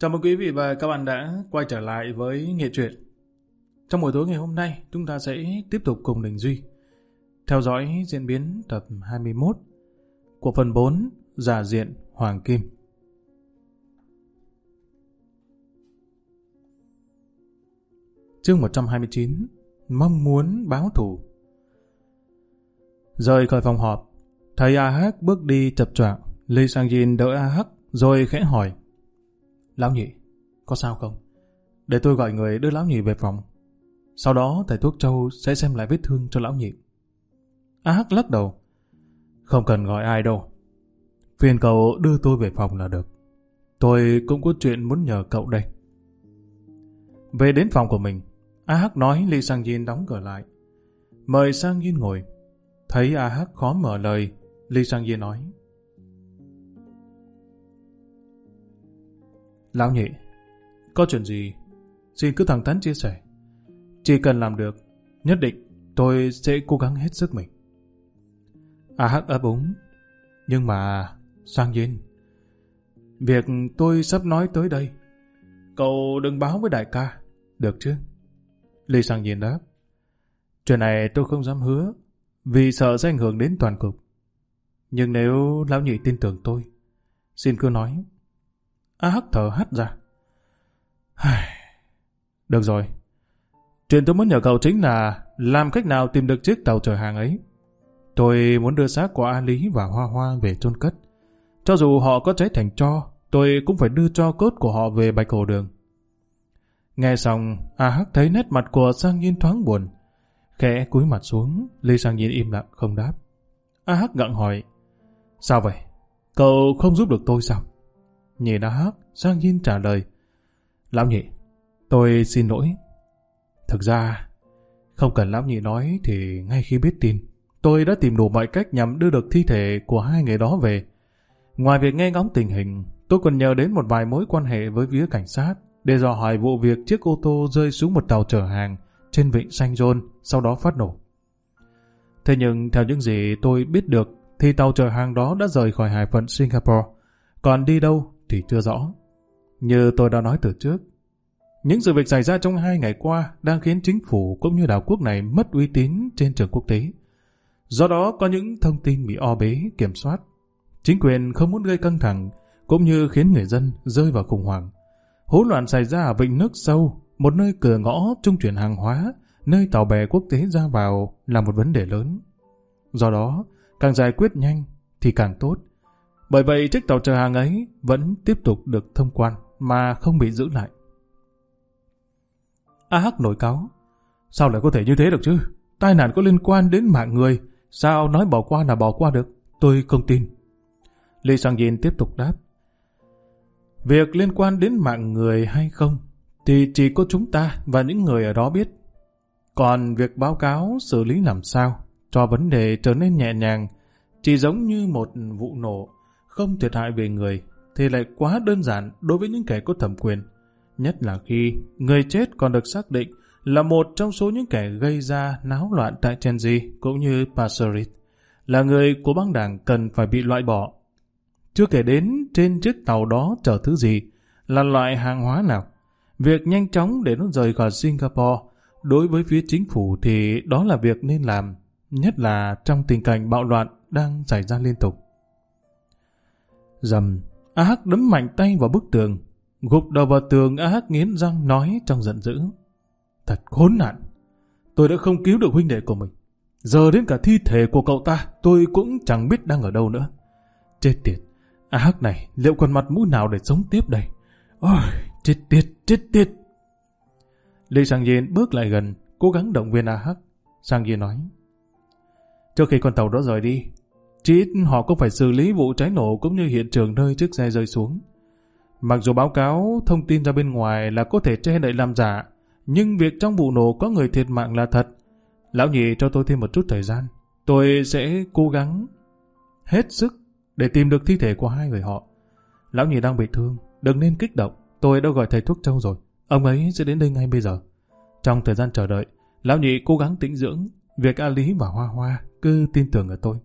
Chào mừng quý vị và các bạn đã quay trở lại với Nghệ truyện. Trong buổi tối ngày hôm nay, chúng ta sẽ tiếp tục cùng Đình Duy theo dõi diễn biến tập 21 của phần 4 Giả diện Hoàng Kim. Chương 129 Mong muốn báo thù Rời khỏi phòng họp, thầy A Hắc bước đi chập choạng, Lê Sang Jin đỡ A Hắc rồi khẽ hỏi Lão nhị, có sao không? Để tôi gọi người đưa lão nhị về phòng. Sau đó thầy thuốc châu sẽ xem lại vết thương cho lão nhị. A Hắc lắc đầu. Không cần gọi ai đâu. Phiền cậu đưa tôi về phòng là được. Tôi cũng có chuyện muốn nhờ cậu đây. Về đến phòng của mình, A Hắc nói Lee Sang Yin đóng cửa lại. Mời Sang Yin ngồi. Thấy A Hắc khó mở lời, Lee Sang Yin nói. Lão nhị, có chuyện gì, xin cứ thẳng thắn chia sẻ. Chỉ cần làm được, nhất định tôi sẽ cố gắng hết sức mình. À Hắc ấp úng, nhưng mà, sang nhiên, việc tôi sắp nói tới đây, cậu đừng báo với đại ca, được chứ? Lê Sang nhiên đáp, chuyện này tôi không dám hứa, vì sợ sẽ ảnh hưởng đến toàn cục. Nhưng nếu lão nhị tin tưởng tôi, xin cứ nói. A Hắc thở hắt ra. Được rồi. Chuyện tôi muốn nhờ cậu chính là làm cách nào tìm được chiếc tàu chở hàng ấy. Tôi muốn đưa xác của A Lý và Hoa Hoa về chôn cất. Cho dù họ có cháy thành cho, tôi cũng phải đưa cho cốt của họ về Bạch Hồ Đường. Nghe xong, A Hắc thấy nét mặt của Sang Nhiên thoáng buồn. Khẽ cúi mặt xuống, Lê Sang Nhiên im lặng không đáp. A Hắc gặng hỏi, Sao vậy? Cậu không giúp được tôi sao? Nhị đã hát, Sang Nhiên trả lời, Lão nhị, tôi xin lỗi. Thực ra, không cần lão nhị nói thì ngay khi biết tin, tôi đã tìm đủ mọi cách nhằm đưa được thi thể của hai người đó về. Ngoài việc nghe ngóng tình hình, tôi còn nhờ đến một vài mối quan hệ với phía cảnh sát để dò hỏi vụ việc chiếc ô tô rơi xuống một tàu chở hàng trên vịnh Xanh Rôn, sau đó phát nổ. Thế nhưng theo những gì tôi biết được thì tàu chở hàng đó đã rời khỏi hải phận Singapore, còn đi đâu thì chưa rõ. Như tôi đã nói từ trước, những sự việc xảy ra trong hai ngày qua đang khiến chính phủ cũng như đảo quốc này mất uy tín trên trường quốc tế. Do đó có những thông tin bị o bế, kiểm soát. Chính quyền không muốn gây căng thẳng, cũng như khiến người dân rơi vào khủng hoảng. Hỗn loạn xảy ra ở vịnh nước sâu, một nơi cửa ngõ trung chuyển hàng hóa, nơi tàu bè quốc tế ra vào là một vấn đề lớn. Do đó, càng giải quyết nhanh thì càng tốt. Bởi vậy chiếc tàu chở hàng ấy vẫn tiếp tục được thông quan mà không bị giữ lại. A Hắc nổi cáo. Sao lại có thể như thế được chứ? Tai nạn có liên quan đến mạng người. Sao nói bỏ qua là bỏ qua được? Tôi không tin. Lê Sang Yin tiếp tục đáp. Việc liên quan đến mạng người hay không thì chỉ có chúng ta và những người ở đó biết. Còn việc báo cáo xử lý làm sao cho vấn đề trở nên nhẹ nhàng chỉ giống như một vụ nổ không thiệt hại về người thì lại quá đơn giản đối với những kẻ có thẩm quyền. Nhất là khi người chết còn được xác định là một trong số những kẻ gây ra náo loạn tại Chenji cũng như Passerit, là người của băng đảng cần phải bị loại bỏ. Chưa kể đến trên chiếc tàu đó chở thứ gì, là loại hàng hóa nào. Việc nhanh chóng để nó rời khỏi Singapore, đối với phía chính phủ thì đó là việc nên làm, nhất là trong tình cảnh bạo loạn đang xảy ra liên tục. Dầm, A Hắc đấm mạnh tay vào bức tường, gục đầu vào tường A Hắc nghiến răng nói trong giận dữ. Thật khốn nạn, tôi đã không cứu được huynh đệ của mình. Giờ đến cả thi thể của cậu ta tôi cũng chẳng biết đang ở đâu nữa. Chết tiệt, A Hắc này liệu còn mặt mũi nào để sống tiếp đây? Ôi, chết tiệt, chết tiệt. Lê Sang Yên bước lại gần, cố gắng động viên A Hắc. Sang Yên nói, Trước khi con tàu đó rời đi, chỉ ít họ cũng phải xử lý vụ cháy nổ cũng như hiện trường nơi chiếc xe rơi xuống. Mặc dù báo cáo thông tin ra bên ngoài là có thể che đậy làm giả, nhưng việc trong vụ nổ có người thiệt mạng là thật. Lão nhị cho tôi thêm một chút thời gian. Tôi sẽ cố gắng hết sức để tìm được thi thể của hai người họ. Lão nhị đang bị thương, đừng nên kích động. Tôi đã gọi thầy thuốc châu rồi. Ông ấy sẽ đến đây ngay bây giờ. Trong thời gian chờ đợi, lão nhị cố gắng tĩnh dưỡng. Việc A Lý và Hoa Hoa cứ tin tưởng ở tôi.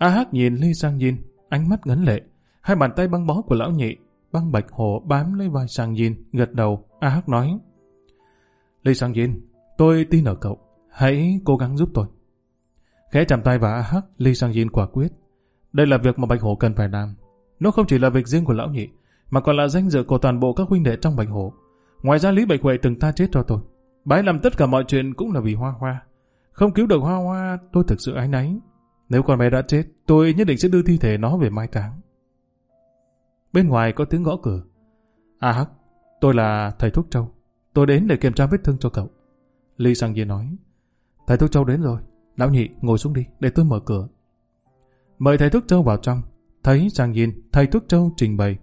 A Hắc nhìn Ly Sang Yin, ánh mắt ngấn lệ. Hai bàn tay băng bó của lão nhị băng bạch hồ bám lấy vai sang Yin, gật đầu, A Hắc nói. Ly sang Yin, tôi tin ở cậu, hãy cố gắng giúp tôi. Khẽ chạm tay vào A Hắc, Ly Sang Yin quả quyết. Đây là việc mà Bạch Hổ cần phải làm. Nó không chỉ là việc riêng của lão nhị, mà còn là danh dự của toàn bộ các huynh đệ trong Bạch Hổ. Ngoài ra Lý Bạch Huệ từng tha chết cho tôi. Bái làm tất cả mọi chuyện cũng là vì Hoa Hoa. Không cứu được Hoa Hoa, tôi thực sự ái náy. Nếu con bé đã chết, tôi nhất định sẽ đưa thi thể nó về mai táng. Bên ngoài có tiếng gõ cửa. À hắc, tôi là thầy Thuốc Châu. Tôi đến để kiểm tra vết thương cho cậu. Ly Sang Yin nói. Thầy Thuốc Châu đến rồi. Lão nhị, ngồi xuống đi, để tôi mở cửa. Mời thầy Thuốc Châu vào trong. Thấy Sang Yin, thầy Thuốc Châu trình bày.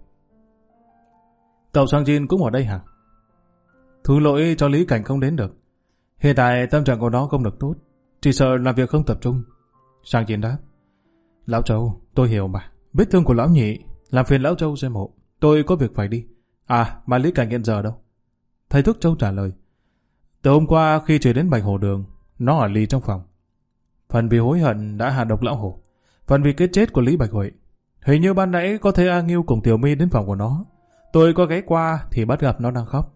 Cậu Sang Yin cũng ở đây hả? Thứ lỗi cho Lý Cảnh không đến được. Hiện tại tâm trạng của nó không được tốt. Chỉ sợ làm việc không tập trung. Sang Chiến đáp. Lão Châu, tôi hiểu mà. Vết thương của lão nhị, làm phiền lão Châu xem hộ. Tôi có việc phải đi. À, mà Lý Cảnh hiện giờ đâu? Thầy thúc Châu trả lời. Từ hôm qua khi trời đến Bạch Hồ Đường, nó ở ly trong phòng. Phần vì hối hận đã hạ độc lão hổ. Phần vì cái chết của Lý Bạch Huệ. Hình như ban nãy có thấy A Nghiêu cùng Tiểu My đến phòng của nó. Tôi có ghé qua thì bắt gặp nó đang khóc.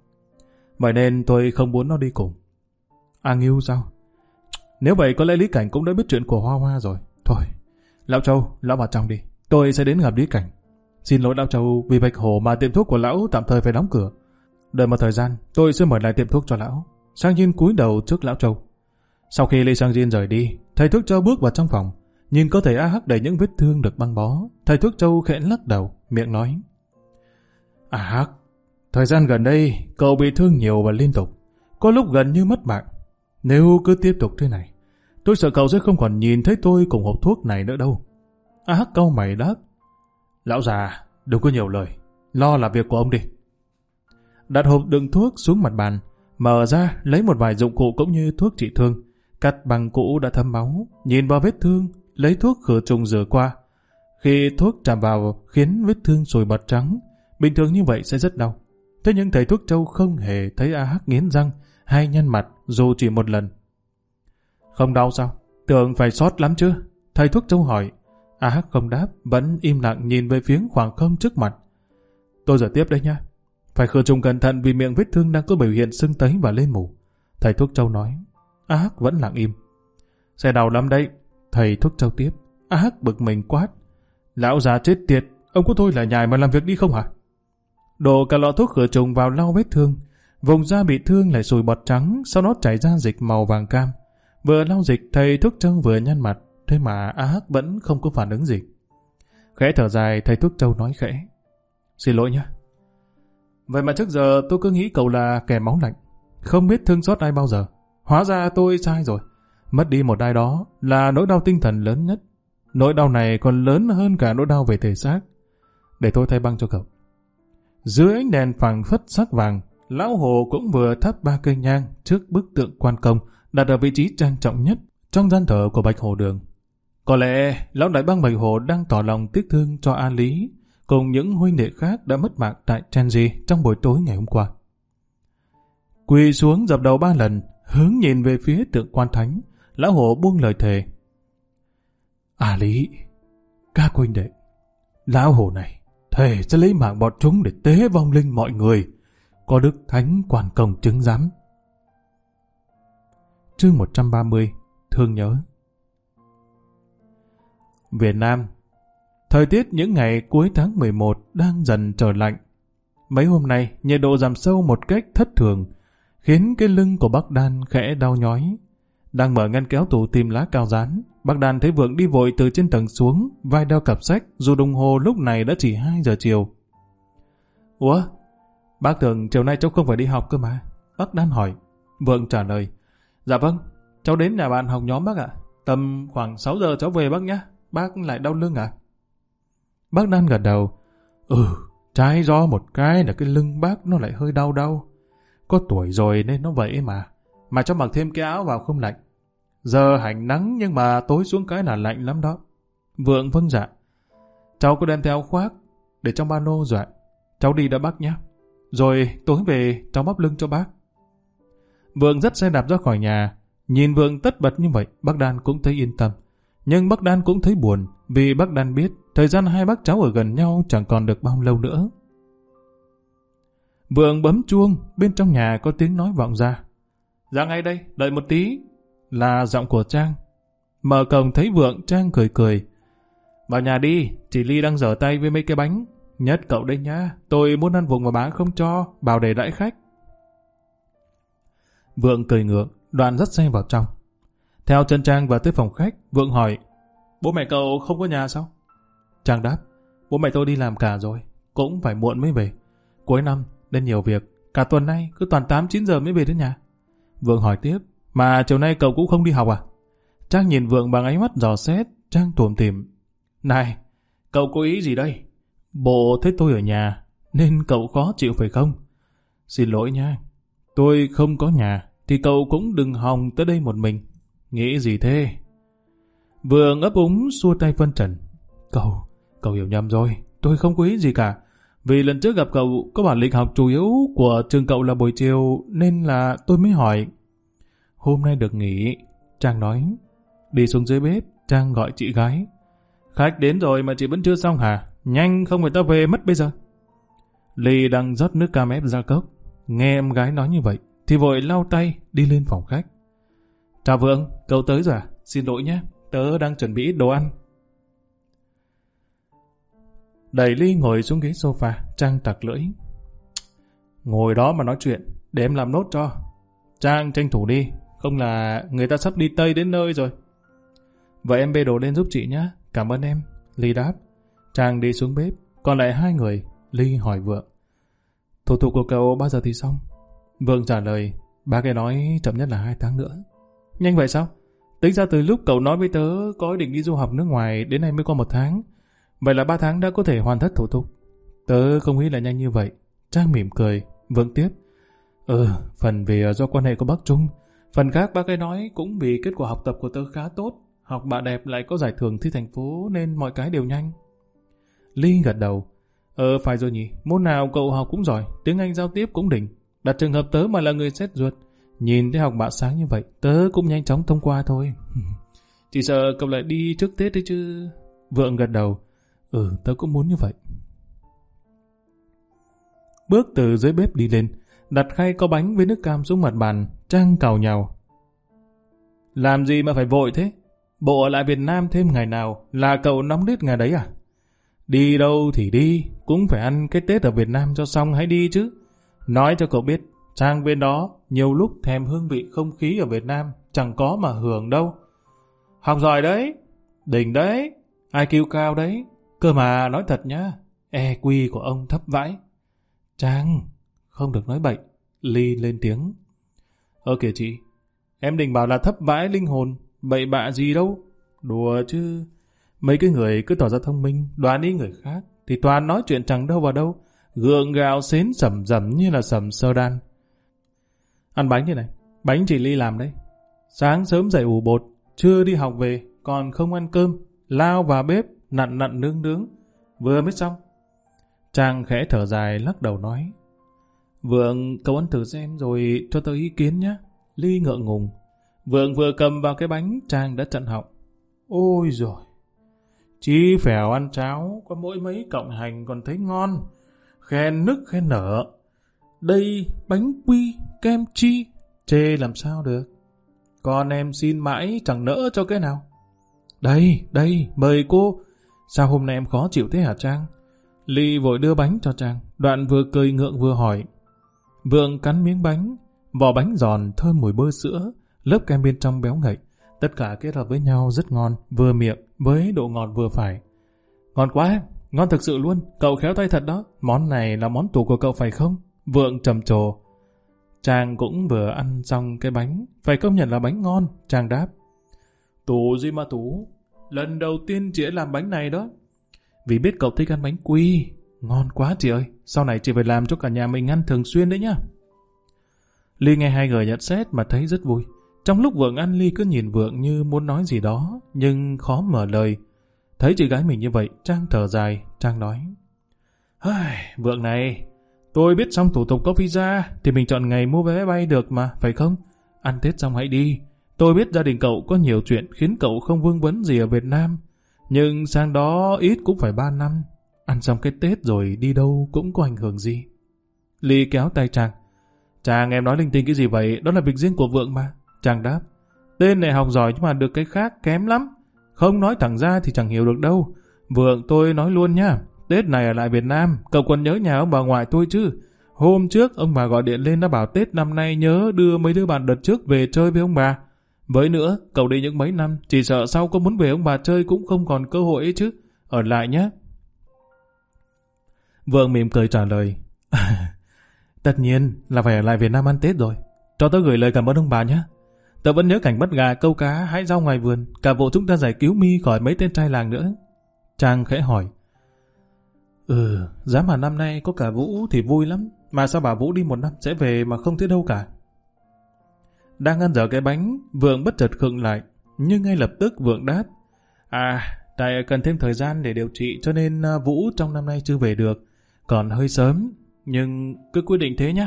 Vậy nên tôi không muốn nó đi cùng. A Nghiêu sao? Nếu vậy có lẽ Lý Cảnh cũng đã biết chuyện của Hoa Hoa rồi. Thôi, Lão Châu, Lão vào trong đi. Tôi sẽ đến gặp Lý Cảnh. Xin lỗi Lão Châu vì Bạch Hổ mà tiệm thuốc của Lão tạm thời phải đóng cửa. Đợi một thời gian, tôi sẽ mở lại tiệm thuốc cho Lão. Sang Nhiên cúi đầu trước Lão Châu. Sau khi Lê Sang Jin rời đi, thầy thuốc châu bước vào trong phòng, nhìn có thể A Hắc đầy những vết thương được băng bó. Thầy thuốc châu khẽ lắc đầu, miệng nói. A Hắc, thời gian gần đây cậu bị thương nhiều và liên tục, có lúc gần như mất mạng. Nếu cứ tiếp tục thế này, tôi sợ cậu sẽ không còn nhìn thấy tôi cùng hộp thuốc này nữa đâu. A Hắc câu mày đáp. Lão già, đừng có nhiều lời, lo là việc của ông đi. Đặt hộp đựng thuốc xuống mặt bàn, mở ra lấy một vài dụng cụ cũng như thuốc trị thương, Cắt bằng cũ đã thấm máu, nhìn vào vết thương, lấy thuốc khử trùng rửa qua. Khi thuốc chạm vào khiến vết thương sùi bọt trắng, bình thường như vậy sẽ rất đau. Thế nhưng thầy thuốc châu không hề thấy A Hắc nghiến răng hay nhăn mặt dù chỉ một lần. Không đau sao? Tưởng phải sót lắm chứ? Thầy thuốc châu hỏi. A Hắc không đáp, vẫn im lặng nhìn về phía khoảng không trước mặt. Tôi giờ tiếp đây nha. Phải khử trùng cẩn thận vì miệng vết thương đang có biểu hiện sưng tấy và lên mủ. Thầy thuốc châu nói. A Hắc vẫn lặng im. Xe đau lắm đấy. Thầy thuốc châu tiếp. A Hắc bực mình quát. Lão già chết tiệt, ông có thôi là nhài mà làm việc đi không hả? Đổ cả lọ thuốc khử trùng vào lau vết thương. Vùng da bị thương lại sùi bọt trắng, sau đó chảy ra dịch màu vàng cam. Vừa lau dịch, thầy thuốc trâu vừa nhăn mặt, thế mà A Hắc vẫn không có phản ứng gì. Khẽ thở dài, thầy thuốc châu nói khẽ. Xin lỗi nhé. Vậy mà trước giờ tôi cứ nghĩ cậu là kẻ máu lạnh, không biết thương xót ai bao giờ. Hóa ra tôi sai rồi. Mất đi một ai đó là nỗi đau tinh thần lớn nhất. Nỗi đau này còn lớn hơn cả nỗi đau về thể xác. Để tôi thay băng cho cậu. Dưới ánh đèn phẳng phất sắc vàng, lão hồ cũng vừa thắp ba cây nhang trước bức tượng quan công đặt ở vị trí trang trọng nhất trong gian thờ của Bạch Hồ Đường. Có lẽ lão đại bang Bạch Hồ đang tỏ lòng tiếc thương cho A Lý cùng những huynh đệ khác đã mất mạng tại Chenji trong buổi tối ngày hôm qua. Quỳ xuống dập đầu ba lần, hướng nhìn về phía tượng quan thánh, lão hổ buông lời thề. À lý, các huynh đệ, lão hổ này, thề sẽ lấy mạng bọn chúng để tế vong linh mọi người, có đức thánh quản công chứng giám. Chương 130, Thương nhớ Việt Nam Thời tiết những ngày cuối tháng 11 đang dần trở lạnh. Mấy hôm nay, nhiệt độ giảm sâu một cách thất thường, khiến cái lưng của bác Đan khẽ đau nhói. Đang mở ngăn kéo tủ tìm lá cao rán, bác Đan thấy Vượng đi vội từ trên tầng xuống, vai đeo cặp sách, dù đồng hồ lúc này đã chỉ 2 giờ chiều. Ủa? Bác thường chiều nay cháu không phải đi học cơ mà. Bác Đan hỏi. Vượng trả lời. Dạ vâng, cháu đến nhà bạn học nhóm bác ạ. Tầm khoảng 6 giờ cháu về bác nhé. Bác lại đau lưng à? Bác Đan gật đầu. Ừ, trái do một cái là cái lưng bác nó lại hơi đau đau. Có tuổi rồi nên nó vậy mà. Mà cho mặc thêm cái áo vào không lạnh. Giờ hành nắng nhưng mà tối xuống cái là lạnh lắm đó. Vượng vâng dạ. Cháu có đem theo khoác để trong ba nô rồi dạ. Cháu đi đã bác nhé. Rồi tối về cháu bắp lưng cho bác. Vượng dắt xe đạp ra khỏi nhà. Nhìn Vượng tất bật như vậy, bác Đan cũng thấy yên tâm. Nhưng bác Đan cũng thấy buồn vì bác Đan biết thời gian hai bác cháu ở gần nhau chẳng còn được bao lâu nữa. Vượng bấm chuông, bên trong nhà có tiếng nói vọng ra. Ra ngay đây, đợi một tí. Là giọng của Trang. Mở cổng thấy Vượng, Trang cười cười. Vào nhà đi, chị Ly đang dở tay với mấy cái bánh. Nhất cậu đây nhá, tôi muốn ăn vụng mà bán không cho, bảo để đãi khách. Vượng cười ngượng, đoàn dắt xe vào trong. Theo chân Trang vào tới phòng khách, Vượng hỏi, bố mẹ cậu không có nhà sao? Trang đáp, bố mẹ tôi đi làm cả rồi, cũng phải muộn mới về. Cuối năm, nên nhiều việc, cả tuần nay cứ toàn 8-9 giờ mới về đến nhà. Vượng hỏi tiếp, mà chiều nay cậu cũng không đi học à? Trang nhìn Vượng bằng ánh mắt dò xét, Trang tuồm tìm. Này, cậu có ý gì đây? Bộ thấy tôi ở nhà, nên cậu khó chịu phải không? Xin lỗi nha, tôi không có nhà, thì cậu cũng đừng hòng tới đây một mình. Nghĩ gì thế? Vừa ấp úng xua tay phân trần. Cậu, cậu hiểu nhầm rồi, tôi không có ý gì cả. Vì lần trước gặp cậu có bản lịch học chủ yếu của trường cậu là buổi chiều nên là tôi mới hỏi. Hôm nay được nghỉ, Trang nói. Đi xuống dưới bếp, Trang gọi chị gái. Khách đến rồi mà chị vẫn chưa xong hả? Nhanh không người ta về mất bây giờ. Ly đang rót nước cam ép ra cốc. Nghe em gái nói như vậy thì vội lau tay đi lên phòng khách. Chào Vượng, cậu tới rồi à? Xin lỗi nhé, tớ đang chuẩn bị ít đồ ăn. Đẩy Ly ngồi xuống ghế sofa, Trang tặc lưỡi. Ngồi đó mà nói chuyện, để em làm nốt cho. Trang tranh thủ đi, không là người ta sắp đi Tây đến nơi rồi. Vậy em bê đồ lên giúp chị nhé, cảm ơn em. Ly đáp. Trang đi xuống bếp, còn lại hai người, Ly hỏi Vượng. Thủ tục của cậu bao giờ thì xong? Vượng trả lời, ba cái nói chậm nhất là hai tháng nữa. Nhanh vậy sao? Tính ra từ lúc cậu nói với tớ có ý định đi du học nước ngoài đến nay mới qua một tháng. Vậy là ba tháng đã có thể hoàn tất thủ tục. Tớ không nghĩ là nhanh như vậy. Trang mỉm cười, vượng tiếp. Ừ, phần vì ờ, do quan hệ của bác Trung. Phần khác bác ấy nói cũng vì kết quả học tập của tớ khá tốt. Học bạ đẹp lại có giải thưởng thi thành phố nên mọi cái đều nhanh. Ly gật đầu. Ờ, phải rồi nhỉ. Môn nào cậu học cũng giỏi. Tiếng Anh giao tiếp cũng đỉnh. Đặt trường hợp tớ mà là người xét ruột. Nhìn thấy học bạ sáng như vậy, tớ cũng nhanh chóng thông qua thôi. Chỉ sợ cậu lại đi trước Tết đấy chứ. Vượng gật đầu. Ừ, tớ cũng muốn như vậy. Bước từ dưới bếp đi lên, đặt khay có bánh với nước cam xuống mặt bàn, Trang cào nhào. Làm gì mà phải vội thế? Bộ ở lại Việt Nam thêm ngày nào là cậu nóng đít ngày đấy à? Đi đâu thì đi, cũng phải ăn cái Tết ở Việt Nam cho xong hãy đi chứ. Nói cho cậu biết, sang bên đó, nhiều lúc thèm hương vị không khí ở Việt Nam, chẳng có mà hưởng đâu. Học giỏi đấy, đỉnh đấy, IQ cao đấy, cơ mà nói thật nhá, EQ của ông thấp vãi. Trang, không được nói bậy, Ly lên tiếng. Ơ kìa chị, em định bảo là thấp vãi linh hồn, bậy bạ gì đâu. Đùa chứ, mấy cái người cứ tỏ ra thông minh, đoán ý người khác, thì toàn nói chuyện chẳng đâu vào đâu, gượng gạo xến sầm rầm như là sầm sơ đan. Ăn bánh thế này, bánh chị Ly làm đấy. Sáng sớm dậy ủ bột, chưa đi học về, còn không ăn cơm, lao vào bếp, nặn nặn nướng nướng, vừa mới xong. Trang khẽ thở dài lắc đầu nói, Vượng, cậu ăn thử xem rồi cho tôi ý kiến nhé. Ly ngượng ngùng. Vượng vừa cầm vào cái bánh, Trang đã chặn họng. Ôi rồi Chi phèo ăn cháo, có mỗi mấy cộng hành còn thấy ngon. Khen nức khen nở. Đây bánh quy, kem chi, chê làm sao được. Con em xin mãi chẳng nỡ cho cái nào. Đây, đây, mời cô. Sao hôm nay em khó chịu thế hả Trang? Ly vội đưa bánh cho Trang, đoạn vừa cười ngượng vừa hỏi. Vượng cắn miếng bánh, vỏ bánh giòn thơm mùi bơ sữa, lớp kem bên trong béo ngậy. Tất cả kết hợp với nhau rất ngon, vừa miệng với độ ngọt vừa phải. Ngon quá, ngon thực sự luôn, cậu khéo tay thật đó. Món này là món tủ của cậu phải không? Vượng trầm trồ. chàng cũng vừa ăn xong cái bánh, phải công nhận là bánh ngon, chàng đáp. Tủ gì mà tủ, lần đầu tiên chị ấy làm bánh này đó. Vì biết cậu thích ăn bánh quy, ngon quá chị ơi, sau này chị phải làm cho cả nhà mình ăn thường xuyên đấy nhá. Ly nghe hai người nhận xét mà thấy rất vui. Trong lúc Vượng ăn Ly cứ nhìn Vượng như muốn nói gì đó, nhưng khó mở lời. Thấy chị gái mình như vậy, Trang thở dài, Trang nói. Vượng này, tôi biết xong thủ tục có visa, thì mình chọn ngày mua vé bay được mà, phải không? Ăn Tết xong hãy đi. Tôi biết gia đình cậu có nhiều chuyện khiến cậu không vương vấn gì ở Việt Nam. Nhưng sang đó ít cũng phải ba năm. Ăn xong cái Tết rồi đi đâu cũng có ảnh hưởng gì. Ly kéo tay Trang. Trang em nói linh tinh cái gì vậy? Đó là việc riêng của Vượng mà. Trang đáp. Tên này học giỏi nhưng mà được cái khác kém lắm. Không nói thẳng ra thì chẳng hiểu được đâu. Vượng tôi nói luôn nha. Tết này ở lại Việt Nam, cậu còn nhớ nhà ông bà ngoại tôi chứ? Hôm trước ông bà gọi điện lên đã bảo Tết năm nay nhớ đưa mấy đứa bạn đợt trước về chơi với ông bà. Với nữa, cậu đi những mấy năm, chỉ sợ sau có muốn về ông bà chơi cũng không còn cơ hội ấy chứ. Ở lại nhé. Vượng mỉm cười trả lời. Tất nhiên là phải ở lại Việt Nam ăn Tết rồi. Cho tớ gửi lời cảm ơn ông bà nhé. Tớ vẫn nhớ cảnh bắt gà, câu cá, hái rau ngoài vườn. Cả vụ chúng ta giải cứu mi khỏi mấy tên trai làng nữa. Trang khẽ hỏi. Ừ, giá mà năm nay có cả Vũ thì vui lắm. Mà sao bà Vũ đi một năm sẽ về mà không thấy đâu cả. Đang ăn dở cái bánh, Vượng bất chợt khựng lại. Nhưng ngay lập tức Vượng đáp. À, tại cần thêm thời gian để điều trị cho nên à, Vũ trong năm nay chưa về được. Còn hơi sớm, nhưng cứ quyết định thế nhá.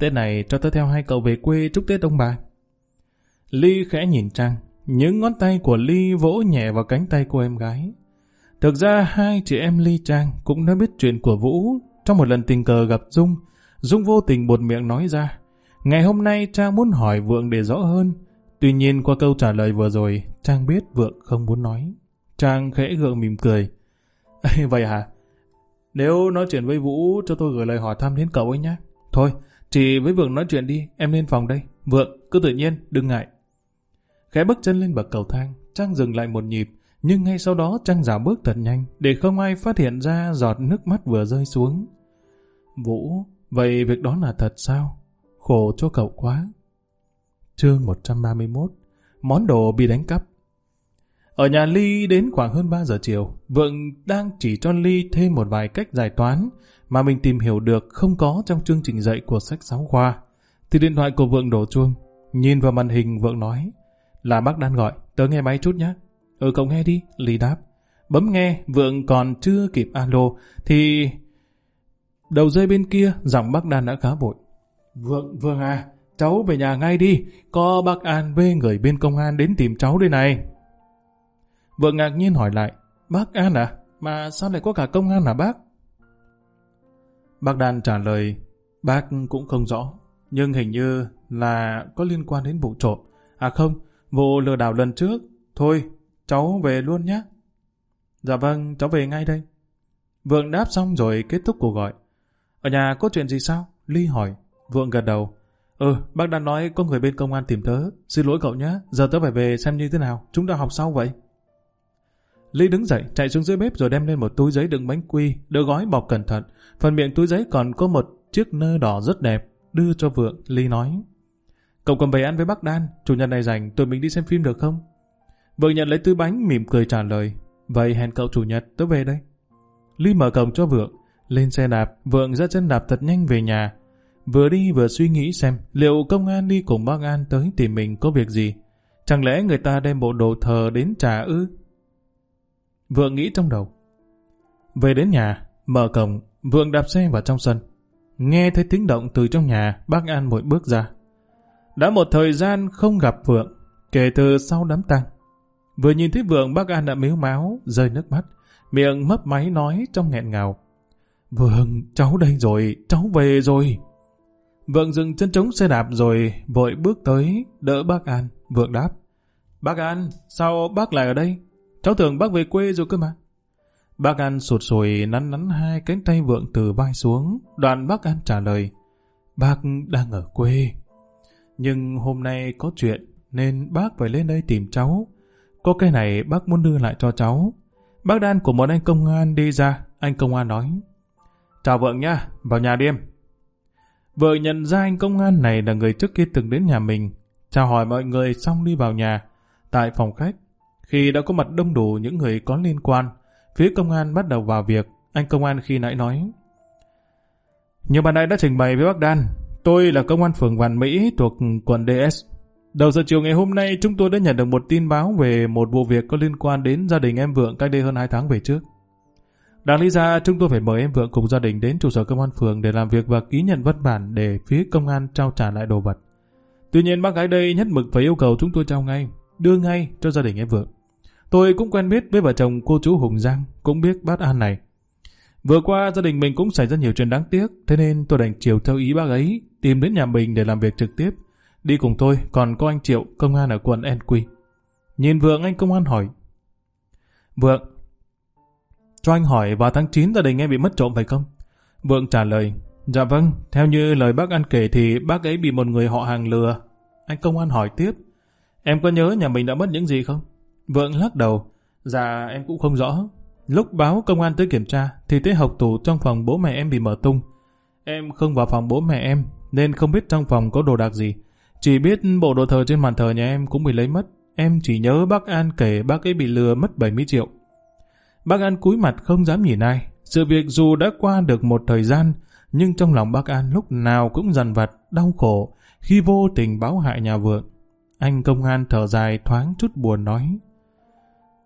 Tết này cho tớ theo hai cậu về quê chúc Tết ông bà. Ly khẽ nhìn Trang, những ngón tay của Ly vỗ nhẹ vào cánh tay cô em gái. Thực ra hai chị em Ly Trang cũng đã biết chuyện của Vũ trong một lần tình cờ gặp Dung. Dung vô tình buột miệng nói ra. Ngày hôm nay Trang muốn hỏi Vượng để rõ hơn. Tuy nhiên qua câu trả lời vừa rồi, Trang biết Vượng không muốn nói. Trang khẽ gượng mỉm cười. Vậy hả? Nếu nói chuyện với Vũ cho tôi gửi lời hỏi thăm đến cậu ấy nhé. Thôi, chị với Vượng nói chuyện đi, em lên phòng đây. Vượng, cứ tự nhiên, đừng ngại. Khẽ bước chân lên bậc cầu thang, Trang dừng lại một nhịp, nhưng ngay sau đó Trang giả bước thật nhanh để không ai phát hiện ra giọt nước mắt vừa rơi xuống. Vũ, vậy việc đó là thật sao? Khổ cho cậu quá. Chương 131 Món đồ bị đánh cắp Ở nhà Ly đến khoảng hơn 3 giờ chiều, Vượng đang chỉ cho Ly thêm một vài cách giải toán mà mình tìm hiểu được không có trong chương trình dạy của sách giáo khoa. Thì điện thoại của Vượng đổ chuông. Nhìn vào màn hình Vượng nói là bác đang gọi, tớ nghe máy chút nhé. Ừ cậu nghe đi, Ly đáp. Bấm nghe, Vượng còn chưa kịp alo, thì... Đầu dây bên kia, giọng bác Đan đã khá vội. Vượng, Vượng à, cháu về nhà ngay đi, có bác An với người bên công an đến tìm cháu đây này. Vượng ngạc nhiên hỏi lại, bác An à, mà sao lại có cả công an hả bác? Bác Đan trả lời, bác cũng không rõ, nhưng hình như là có liên quan đến vụ trộm. À không, vụ lừa đảo lần trước. Thôi, cháu về luôn nhé. Dạ vâng, cháu về ngay đây. Vượng đáp xong rồi kết thúc cuộc gọi. Ở nhà có chuyện gì sao? Ly hỏi. Vượng gật đầu. Ừ, bác đã nói có người bên công an tìm tớ. Xin lỗi cậu nhé, giờ tớ phải về xem như thế nào. Chúng ta học sau vậy. Ly đứng dậy, chạy xuống dưới bếp rồi đem lên một túi giấy đựng bánh quy, được gói bọc cẩn thận. Phần miệng túi giấy còn có một chiếc nơ đỏ rất đẹp, đưa cho Vượng. Ly nói. Cậu cầm về ăn với bác Đan, chủ nhật này rảnh, tụi mình đi xem phim được không? Vượng nhận lấy túi bánh mỉm cười trả lời. Vậy hẹn cậu chủ nhật, tớ về đây. Ly mở cổng cho Vượng. Lên xe đạp, Vượng ra chân đạp thật nhanh về nhà. Vừa đi vừa suy nghĩ xem liệu công an đi cùng bác An tới tìm mình có việc gì. Chẳng lẽ người ta đem bộ đồ thờ đến trả ư? Vượng nghĩ trong đầu. Về đến nhà, mở cổng, Vượng đạp xe vào trong sân. Nghe thấy tiếng động từ trong nhà, bác An mỗi bước ra. Đã một thời gian không gặp Vượng, kể từ sau đám tang. Vừa nhìn thấy Vượng, bác An đã mếu máu, rơi nước mắt, miệng mấp máy nói trong nghẹn ngào. Vượng, cháu đây rồi, cháu về rồi. Vượng dừng chân trống xe đạp rồi vội bước tới đỡ bác An. Vượng đáp. Bác An, sao bác lại ở đây? Cháu tưởng bác về quê rồi cơ mà. Bác An sụt sùi nắn nắn hai cánh tay Vượng từ vai xuống. đoàn bác An trả lời. Bác đang ở quê. Nhưng hôm nay có chuyện nên bác phải lên đây tìm cháu. Có cái này bác muốn đưa lại cho cháu. Bác đan của một anh công an đi ra. Anh công an nói. Chào vợ nha, vào nhà đi em. Vợ nhận ra anh công an này là người trước kia từng đến nhà mình. Chào hỏi mọi người xong đi vào nhà. Tại phòng khách, khi đã có mặt đông đủ những người có liên quan, phía công an bắt đầu vào việc. Anh công an khi nãy nói. Như bạn này đã trình bày với bác Đan, tôi là công an phường Vạn Mỹ thuộc quận DS. Đầu giờ chiều ngày hôm nay chúng tôi đã nhận được một tin báo về một vụ việc có liên quan đến gia đình em Vượng cách đây hơn 2 tháng về trước. Đáng lý ra chúng tôi phải mời em Vượng cùng gia đình đến trụ sở công an phường để làm việc và ký nhận văn bản để phía công an trao trả lại đồ vật. Tuy nhiên bác gái đây nhất mực phải yêu cầu chúng tôi trao ngay, đưa ngay cho gia đình em Vượng. Tôi cũng quen biết với vợ chồng cô chú Hùng Giang, cũng biết bát An này. Vừa qua gia đình mình cũng xảy ra nhiều chuyện đáng tiếc, thế nên tôi đành chiều theo ý bác ấy, tìm đến nhà mình để làm việc trực tiếp. Đi cùng tôi còn có anh Triệu, công an ở quận NQ. Nhìn Vượng anh công an hỏi. Vượng, cho anh hỏi vào tháng 9 gia đình em bị mất trộm phải không? Vượng trả lời, dạ vâng, theo như lời bác ăn kể thì bác ấy bị một người họ hàng lừa. Anh công an hỏi tiếp, em có nhớ nhà mình đã mất những gì không? Vượng lắc đầu, dạ em cũng không rõ. Lúc báo công an tới kiểm tra thì thấy hộc tủ trong phòng bố mẹ em bị mở tung. Em không vào phòng bố mẹ em nên không biết trong phòng có đồ đạc gì. Chỉ biết bộ đồ thờ trên bàn thờ nhà em cũng bị lấy mất. Em chỉ nhớ bác An kể bác ấy bị lừa mất 70 triệu. Bác An cúi mặt không dám nhìn ai. Sự việc dù đã qua được một thời gian, nhưng trong lòng bác An lúc nào cũng dằn vặt, đau khổ khi vô tình báo hại nhà vượng. Anh công an thở dài thoáng chút buồn nói.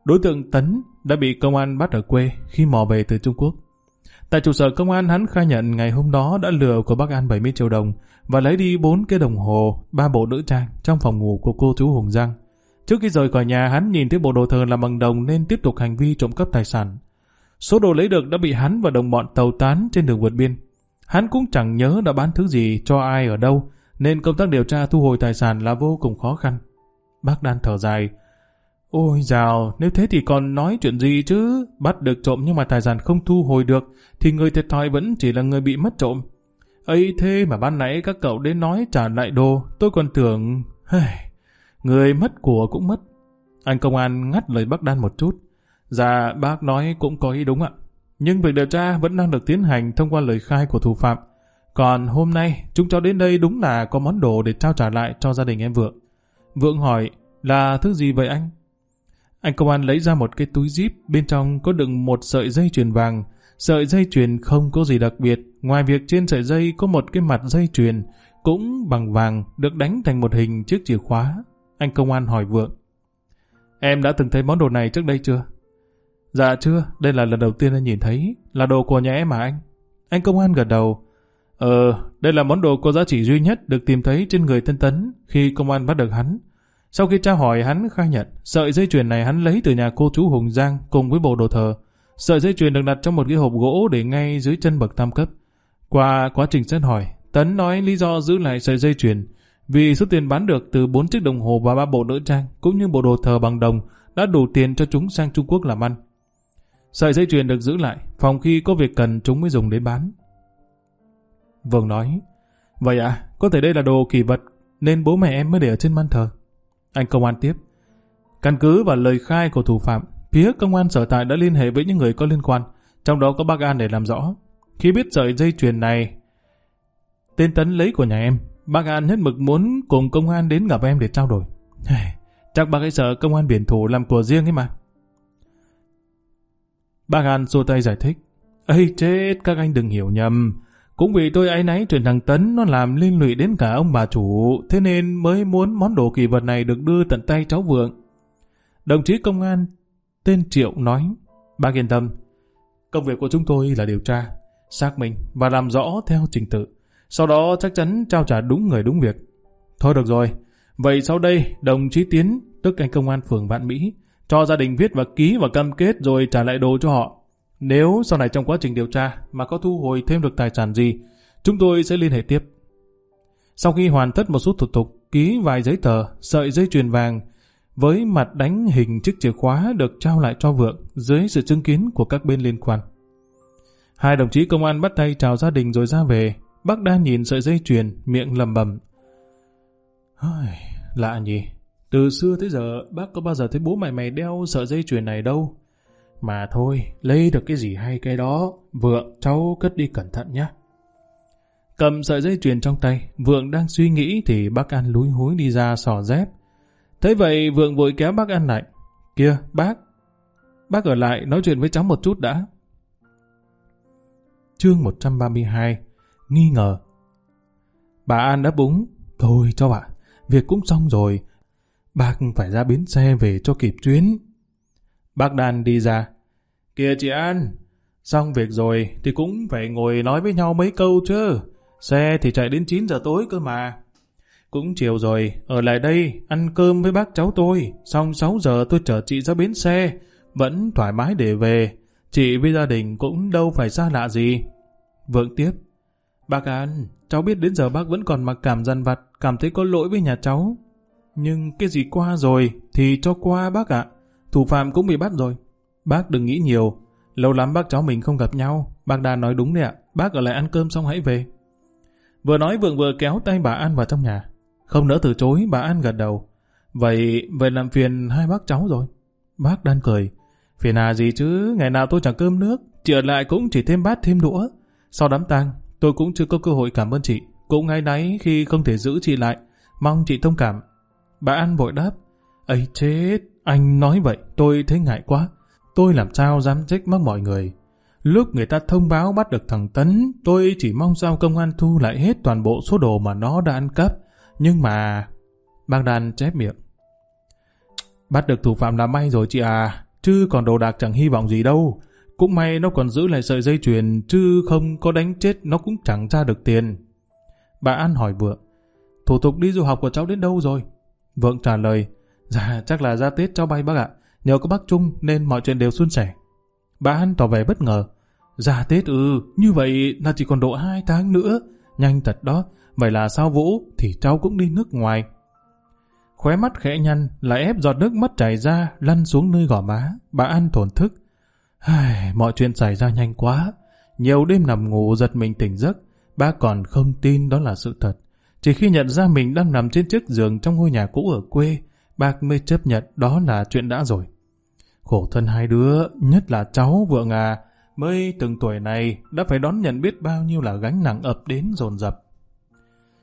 Đối tượng Tấn đã bị công an bắt ở quê khi mò về từ Trung Quốc. Tại trụ sở công an hắn khai nhận ngày hôm đó đã lừa của bác An 70 triệu đồng và lấy đi 4 cái đồng hồ, ba bộ nữ trang trong phòng ngủ của cô chú Hùng Giang. Trước khi rời khỏi nhà hắn nhìn thấy bộ đồ thờ làm bằng đồng nên tiếp tục hành vi trộm cắp tài sản. Số đồ lấy được đã bị hắn và đồng bọn tàu tán trên đường vượt biên. Hắn cũng chẳng nhớ đã bán thứ gì cho ai ở đâu nên công tác điều tra thu hồi tài sản là vô cùng khó khăn. Bác Đan thở dài, Ôi dào, nếu thế thì còn nói chuyện gì chứ? Bắt được trộm nhưng mà tài sản không thu hồi được, thì người thiệt thòi vẫn chỉ là người bị mất trộm. ấy thế mà ban nãy các cậu đến nói trả lại đồ, tôi còn tưởng... người mất của cũng mất. Anh công an ngắt lời bác Đan một chút. Dạ, bác nói cũng có ý đúng ạ. Nhưng việc điều tra vẫn đang được tiến hành thông qua lời khai của thủ phạm. Còn hôm nay, chúng cháu đến đây đúng là có món đồ để trao trả lại cho gia đình em Vượng. Vượng hỏi, là thứ gì vậy anh? Anh công an lấy ra một cái túi zip, bên trong có đựng một sợi dây chuyền vàng. Sợi dây chuyền không có gì đặc biệt, ngoài việc trên sợi dây có một cái mặt dây chuyền, cũng bằng vàng, được đánh thành một hình chiếc chìa khóa. Anh công an hỏi Vượng. Em đã từng thấy món đồ này trước đây chưa? Dạ chưa, đây là lần đầu tiên anh nhìn thấy, là đồ của nhà em mà anh. Anh công an gật đầu. Ờ, đây là món đồ có giá trị duy nhất được tìm thấy trên người thân tấn khi công an bắt được hắn. Sau khi tra hỏi hắn khai nhận, sợi dây chuyền này hắn lấy từ nhà cô chú Hùng Giang cùng với bộ đồ thờ. Sợi dây chuyền được đặt trong một cái hộp gỗ để ngay dưới chân bậc tam cấp. Qua quá trình xét hỏi, Tấn nói lý do giữ lại sợi dây chuyền vì số tiền bán được từ 4 chiếc đồng hồ và ba bộ nữ trang cũng như bộ đồ thờ bằng đồng đã đủ tiền cho chúng sang Trung Quốc làm ăn. Sợi dây chuyền được giữ lại, phòng khi có việc cần chúng mới dùng để bán. Vương nói, Vậy à, có thể đây là đồ kỳ vật nên bố mẹ em mới để ở trên ban thờ. Anh công an tiếp. Căn cứ và lời khai của thủ phạm, phía công an sở tại đã liên hệ với những người có liên quan, trong đó có bác An để làm rõ. Khi biết sợi dây chuyền này, tên Tấn lấy của nhà em, bác An nhất mực muốn cùng công an đến gặp em để trao đổi. Chắc bác ấy sợ công an biển thủ làm của riêng ấy mà. Bác An xua tay giải thích. Ây chết, các anh đừng hiểu nhầm. Cũng vì tôi ấy nấy chuyện thằng Tấn nó làm liên lụy đến cả ông bà chủ, thế nên mới muốn món đồ kỳ vật này được đưa tận tay cháu Vượng. Đồng chí công an tên Triệu nói, bác yên tâm, công việc của chúng tôi là điều tra, xác minh và làm rõ theo trình tự. Sau đó chắc chắn trao trả đúng người đúng việc. Thôi được rồi, vậy sau đây đồng chí Tiến, tức anh công an phường Vạn Mỹ, cho gia đình viết và ký và cam kết rồi trả lại đồ cho họ. Nếu sau này trong quá trình điều tra mà có thu hồi thêm được tài sản gì, chúng tôi sẽ liên hệ tiếp. Sau khi hoàn tất một số thủ tục, ký vài giấy tờ, sợi dây chuyền vàng, với mặt đánh hình chiếc chìa khóa được trao lại cho vượng dưới sự chứng kiến của các bên liên quan. Hai đồng chí công an bắt tay chào gia đình rồi ra về. Bác đa nhìn sợi dây chuyền, miệng lầm bầm. Lạ nhỉ, từ xưa tới giờ bác có bao giờ thấy bố mày mày đeo sợi dây chuyền này đâu. Mà thôi, lấy được cái gì hay cái đó, Vượng cháu cất đi cẩn thận nhé. Cầm sợi dây chuyền trong tay, Vượng đang suy nghĩ thì bác An lúi húi đi ra sò dép. Thế vậy Vượng vội kéo bác An lại. Kia, bác, bác ở lại nói chuyện với cháu một chút đã. Chương 132 Nghi ngờ Bà An đã búng. Thôi cho bà, việc cũng xong rồi. Bác phải ra bến xe về cho kịp chuyến. Bác Đan đi ra. Kìa chị An, xong việc rồi thì cũng phải ngồi nói với nhau mấy câu chứ. Xe thì chạy đến 9 giờ tối cơ mà. Cũng chiều rồi, ở lại đây, ăn cơm với bác cháu tôi. Xong 6 giờ tôi chở chị ra bến xe, vẫn thoải mái để về. Chị với gia đình cũng đâu phải xa lạ gì. Vượng tiếp. Bác An, cháu biết đến giờ bác vẫn còn mặc cảm dằn vặt, cảm thấy có lỗi với nhà cháu. Nhưng cái gì qua rồi thì cho qua bác ạ. Thủ phạm cũng bị bắt rồi. Bác đừng nghĩ nhiều. Lâu lắm bác cháu mình không gặp nhau. Bác đã nói đúng đấy ạ. Bác ở lại ăn cơm xong hãy về. Vừa nói Vượng vừa kéo tay bà An vào trong nhà. Không nỡ từ chối, bà An gật đầu. Vậy, vậy làm phiền hai bác cháu rồi. Bác Đan cười. Phiền à gì chứ, ngày nào tôi chẳng cơm nước. Chị ở lại cũng chỉ thêm bát thêm đũa. Sau đám tang, tôi cũng chưa có cơ hội cảm ơn chị. Cũng ngay nấy khi không thể giữ chị lại. Mong chị thông cảm. Bà An vội đáp. ấy chết, anh nói vậy tôi thấy ngại quá. Tôi làm sao dám trách mắc mọi người. Lúc người ta thông báo bắt được thằng Tấn, tôi chỉ mong sao công an thu lại hết toàn bộ số đồ mà nó đã ăn cắp. Nhưng mà... Bác Đan chép miệng. Bắt được thủ phạm là may rồi chị à, chứ còn đồ đạc chẳng hy vọng gì đâu. Cũng may nó còn giữ lại sợi dây chuyền, chứ không có đánh chết nó cũng chẳng ra được tiền. Bà An hỏi Vượng, thủ tục đi du học của cháu đến đâu rồi? Vượng trả lời, dạ chắc là ra Tết cháu bay bác ạ, nhờ có bác Trung nên mọi chuyện đều suôn sẻ. Bà An tỏ vẻ bất ngờ, dạ, ra Tết ừ, như vậy là chỉ còn độ 2 tháng nữa, nhanh thật đó, vậy là sao Vũ thì cháu cũng đi nước ngoài. Khóe mắt khẽ nhăn, lại ép giọt nước mắt chảy ra, lăn xuống nơi gò má. Bà An thổn thức. Ai, mọi chuyện xảy ra nhanh quá. Nhiều đêm nằm ngủ giật mình tỉnh giấc. bà còn không tin đó là sự thật. Chỉ khi nhận ra mình đang nằm trên chiếc giường trong ngôi nhà cũ ở quê, bác mới chấp nhận đó là chuyện đã rồi. Khổ thân hai đứa, nhất là cháu vượng à, mới từng tuổi này đã phải đón nhận biết bao nhiêu là gánh nặng ập đến dồn dập.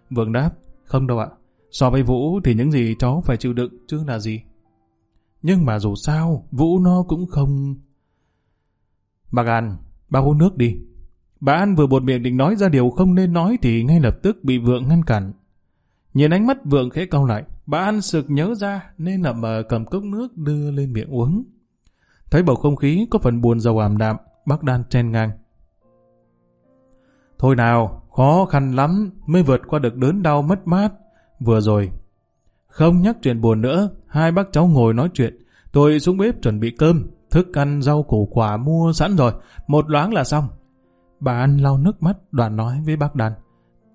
Vượng đáp, không đâu ạ, So với Vũ thì những gì cháu phải chịu đựng chứ là gì. Nhưng mà dù sao, Vũ nó cũng không... Bác An, bác uống nước đi. Bà An vừa buột miệng định nói ra điều không nên nói thì ngay lập tức bị Vượng ngăn cản. Nhìn ánh mắt Vượng khẽ cau lại, bà An sực nhớ ra nên nằm mờ cầm cốc nước đưa lên miệng uống. Thấy bầu không khí có phần buồn giàu ảm đạm, bác Đan chen ngang. Thôi nào, khó khăn lắm mới vượt qua được đớn đau mất mát. Vừa rồi, không nhắc chuyện buồn nữa, hai bác cháu ngồi nói chuyện. Tôi xuống bếp chuẩn bị cơm, thức ăn, rau củ quả mua sẵn rồi, một loáng là xong. Bà An lau nước mắt, đoàn nói với bác Đan.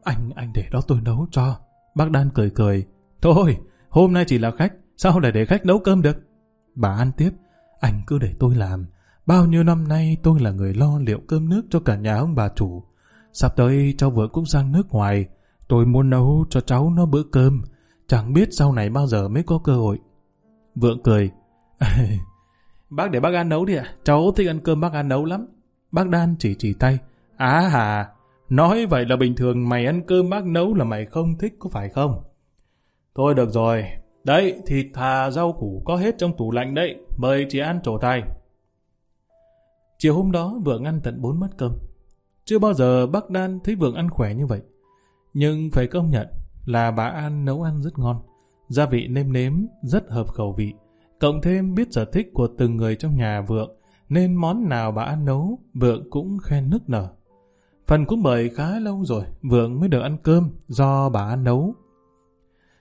Anh, anh để đó tôi nấu cho. Bác Đan cười cười. Thôi, hôm nay chỉ là khách, sao lại để khách nấu cơm được? Bà ăn tiếp. Anh cứ để tôi làm. Bao nhiêu năm nay tôi là người lo liệu cơm nước cho cả nhà ông bà chủ. Sắp tới cháu vợ cũng sang nước ngoài. Tôi muốn nấu cho cháu nó bữa cơm, chẳng biết sau này bao giờ mới có cơ hội. Vượng cười. bác để bác ăn nấu đi ạ, cháu thích ăn cơm bác ăn nấu lắm. Bác Đan chỉ chỉ tay. Á hà, nói vậy là bình thường mày ăn cơm bác nấu là mày không thích có phải không? Thôi được rồi, đấy thịt thà rau củ có hết trong tủ lạnh đấy, mời chị ăn trổ tay. Chiều hôm đó Vượng ăn tận bốn bát cơm. Chưa bao giờ bác Đan thấy Vượng ăn khỏe như vậy. Nhưng phải công nhận là bà An nấu ăn rất ngon. Gia vị nêm nếm rất hợp khẩu vị. Cộng thêm biết sở thích của từng người trong nhà Vượng, nên món nào bà An nấu, Vượng cũng khen nức nở. Phần cũng mời khá lâu rồi, Vượng mới được ăn cơm do bà An nấu.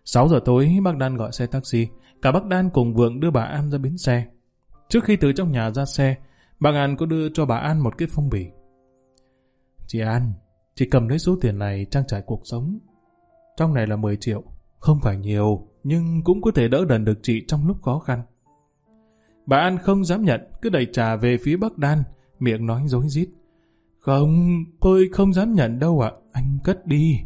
6 giờ tối, bác Đan gọi xe taxi. Cả bác Đan cùng Vượng đưa bà An ra bến xe. Trước khi từ trong nhà ra xe, bác An có đưa cho bà An một cái phong bì. Chị An, chị cầm lấy số tiền này trang trải cuộc sống. Trong này là 10 triệu, không phải nhiều, nhưng cũng có thể đỡ đần được chị trong lúc khó khăn. Bà An không dám nhận, cứ đẩy trà về phía bác Đan, miệng nói dối rít Không, tôi không dám nhận đâu ạ, anh cất đi.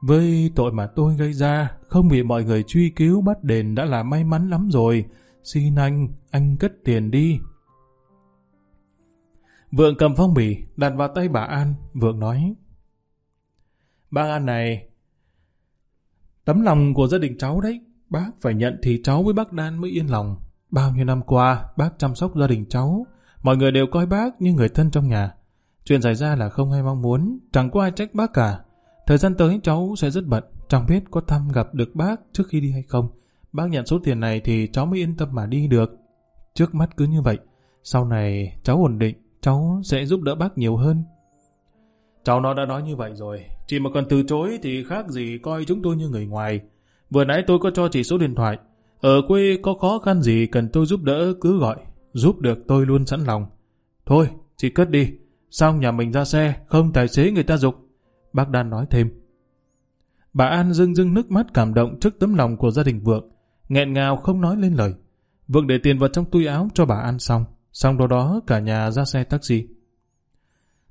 Với tội mà tôi gây ra, không bị mọi người truy cứu bắt đền đã là may mắn lắm rồi. Xin anh, anh cất tiền đi. Vượng cầm phong bì, đặt vào tay bà An, Vượng nói. Bác An này, tấm lòng của gia đình cháu đấy, bác phải nhận thì cháu với bác Đan mới yên lòng. Bao nhiêu năm qua, bác chăm sóc gia đình cháu, mọi người đều coi bác như người thân trong nhà. Chuyện xảy ra là không ai mong muốn, chẳng có ai trách bác cả. Thời gian tới cháu sẽ rất bận, chẳng biết có thăm gặp được bác trước khi đi hay không. Bác nhận số tiền này thì cháu mới yên tâm mà đi được. Trước mắt cứ như vậy, sau này cháu ổn định, cháu sẽ giúp đỡ bác nhiều hơn. Cháu nó đã nói như vậy rồi, chị mà còn từ chối thì khác gì coi chúng tôi như người ngoài. Vừa nãy tôi có cho chị số điện thoại. Ở quê có khó khăn gì cần tôi giúp đỡ cứ gọi. Giúp được tôi luôn sẵn lòng. Thôi, chị cất đi. Xong nhà mình ra xe, không tài xế người ta dục. Bác Đan nói thêm. Bà An rưng rưng nước mắt cảm động trước tấm lòng của gia đình Vượng, nghẹn ngào không nói lên lời. Vượng để tiền vào trong túi áo cho bà An xong, xong đó đó cả nhà ra xe taxi.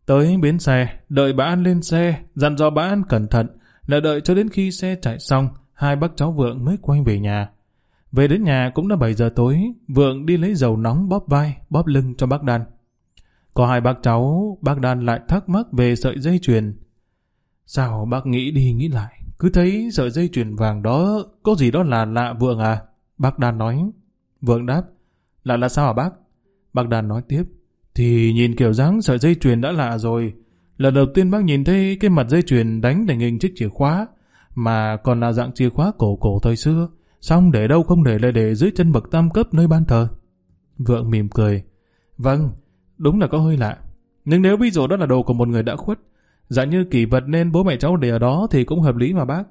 Tới bến xe, đợi bà An lên xe, dặn dò bà An cẩn thận, là đợi cho đến khi xe chạy xong, hai bác cháu Vượng mới quay về nhà. Về đến nhà cũng đã 7 giờ tối, Vượng đi lấy dầu nóng bóp vai, bóp lưng cho bác Đan. Có hai bác cháu, bác Đan lại thắc mắc về sợi dây chuyền. Sao bác nghĩ đi nghĩ lại, cứ thấy sợi dây chuyền vàng đó có gì đó là lạ Vượng à? Bác Đan nói. Vượng đáp, lạ là sao hả bác? Bác Đan nói tiếp, thì nhìn kiểu dáng sợi dây chuyền đã lạ rồi. Lần đầu tiên bác nhìn thấy cái mặt dây chuyền đánh để hình chiếc chìa khóa, mà còn là dạng chìa khóa cổ cổ thời xưa, xong để đâu không để lại để dưới chân bậc tam cấp nơi ban thờ. Vượng mỉm cười. Vâng, đúng là có hơi lạ. Nhưng nếu ví dụ đó là đồ của một người đã khuất, Giả như kỷ vật nên bố mẹ cháu để ở đó thì cũng hợp lý mà bác.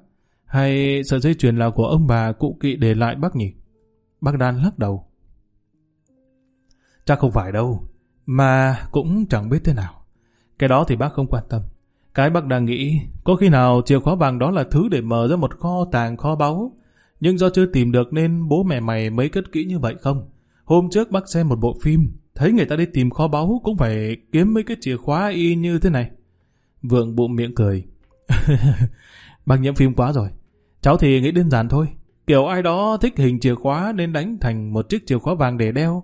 Hay sợi dây chuyền là của ông bà cụ kỵ để lại bác nhỉ? Bác Đan lắc đầu. Chắc không phải đâu, mà cũng chẳng biết thế nào. Cái đó thì bác không quan tâm. Cái bác đang nghĩ, có khi nào chìa khóa vàng đó là thứ để mở ra một kho tàng kho báu, nhưng do chưa tìm được nên bố mẹ mày mới cất kỹ như vậy không? Hôm trước bác xem một bộ phim, thấy người ta đi tìm kho báu cũng phải kiếm mấy cái chìa khóa y như thế này. Vượng bụng miệng cười. bác nhiễm phim quá rồi. Cháu thì nghĩ đơn giản thôi. Kiểu ai đó thích hình chìa khóa nên đánh thành một chiếc chìa khóa vàng để đeo.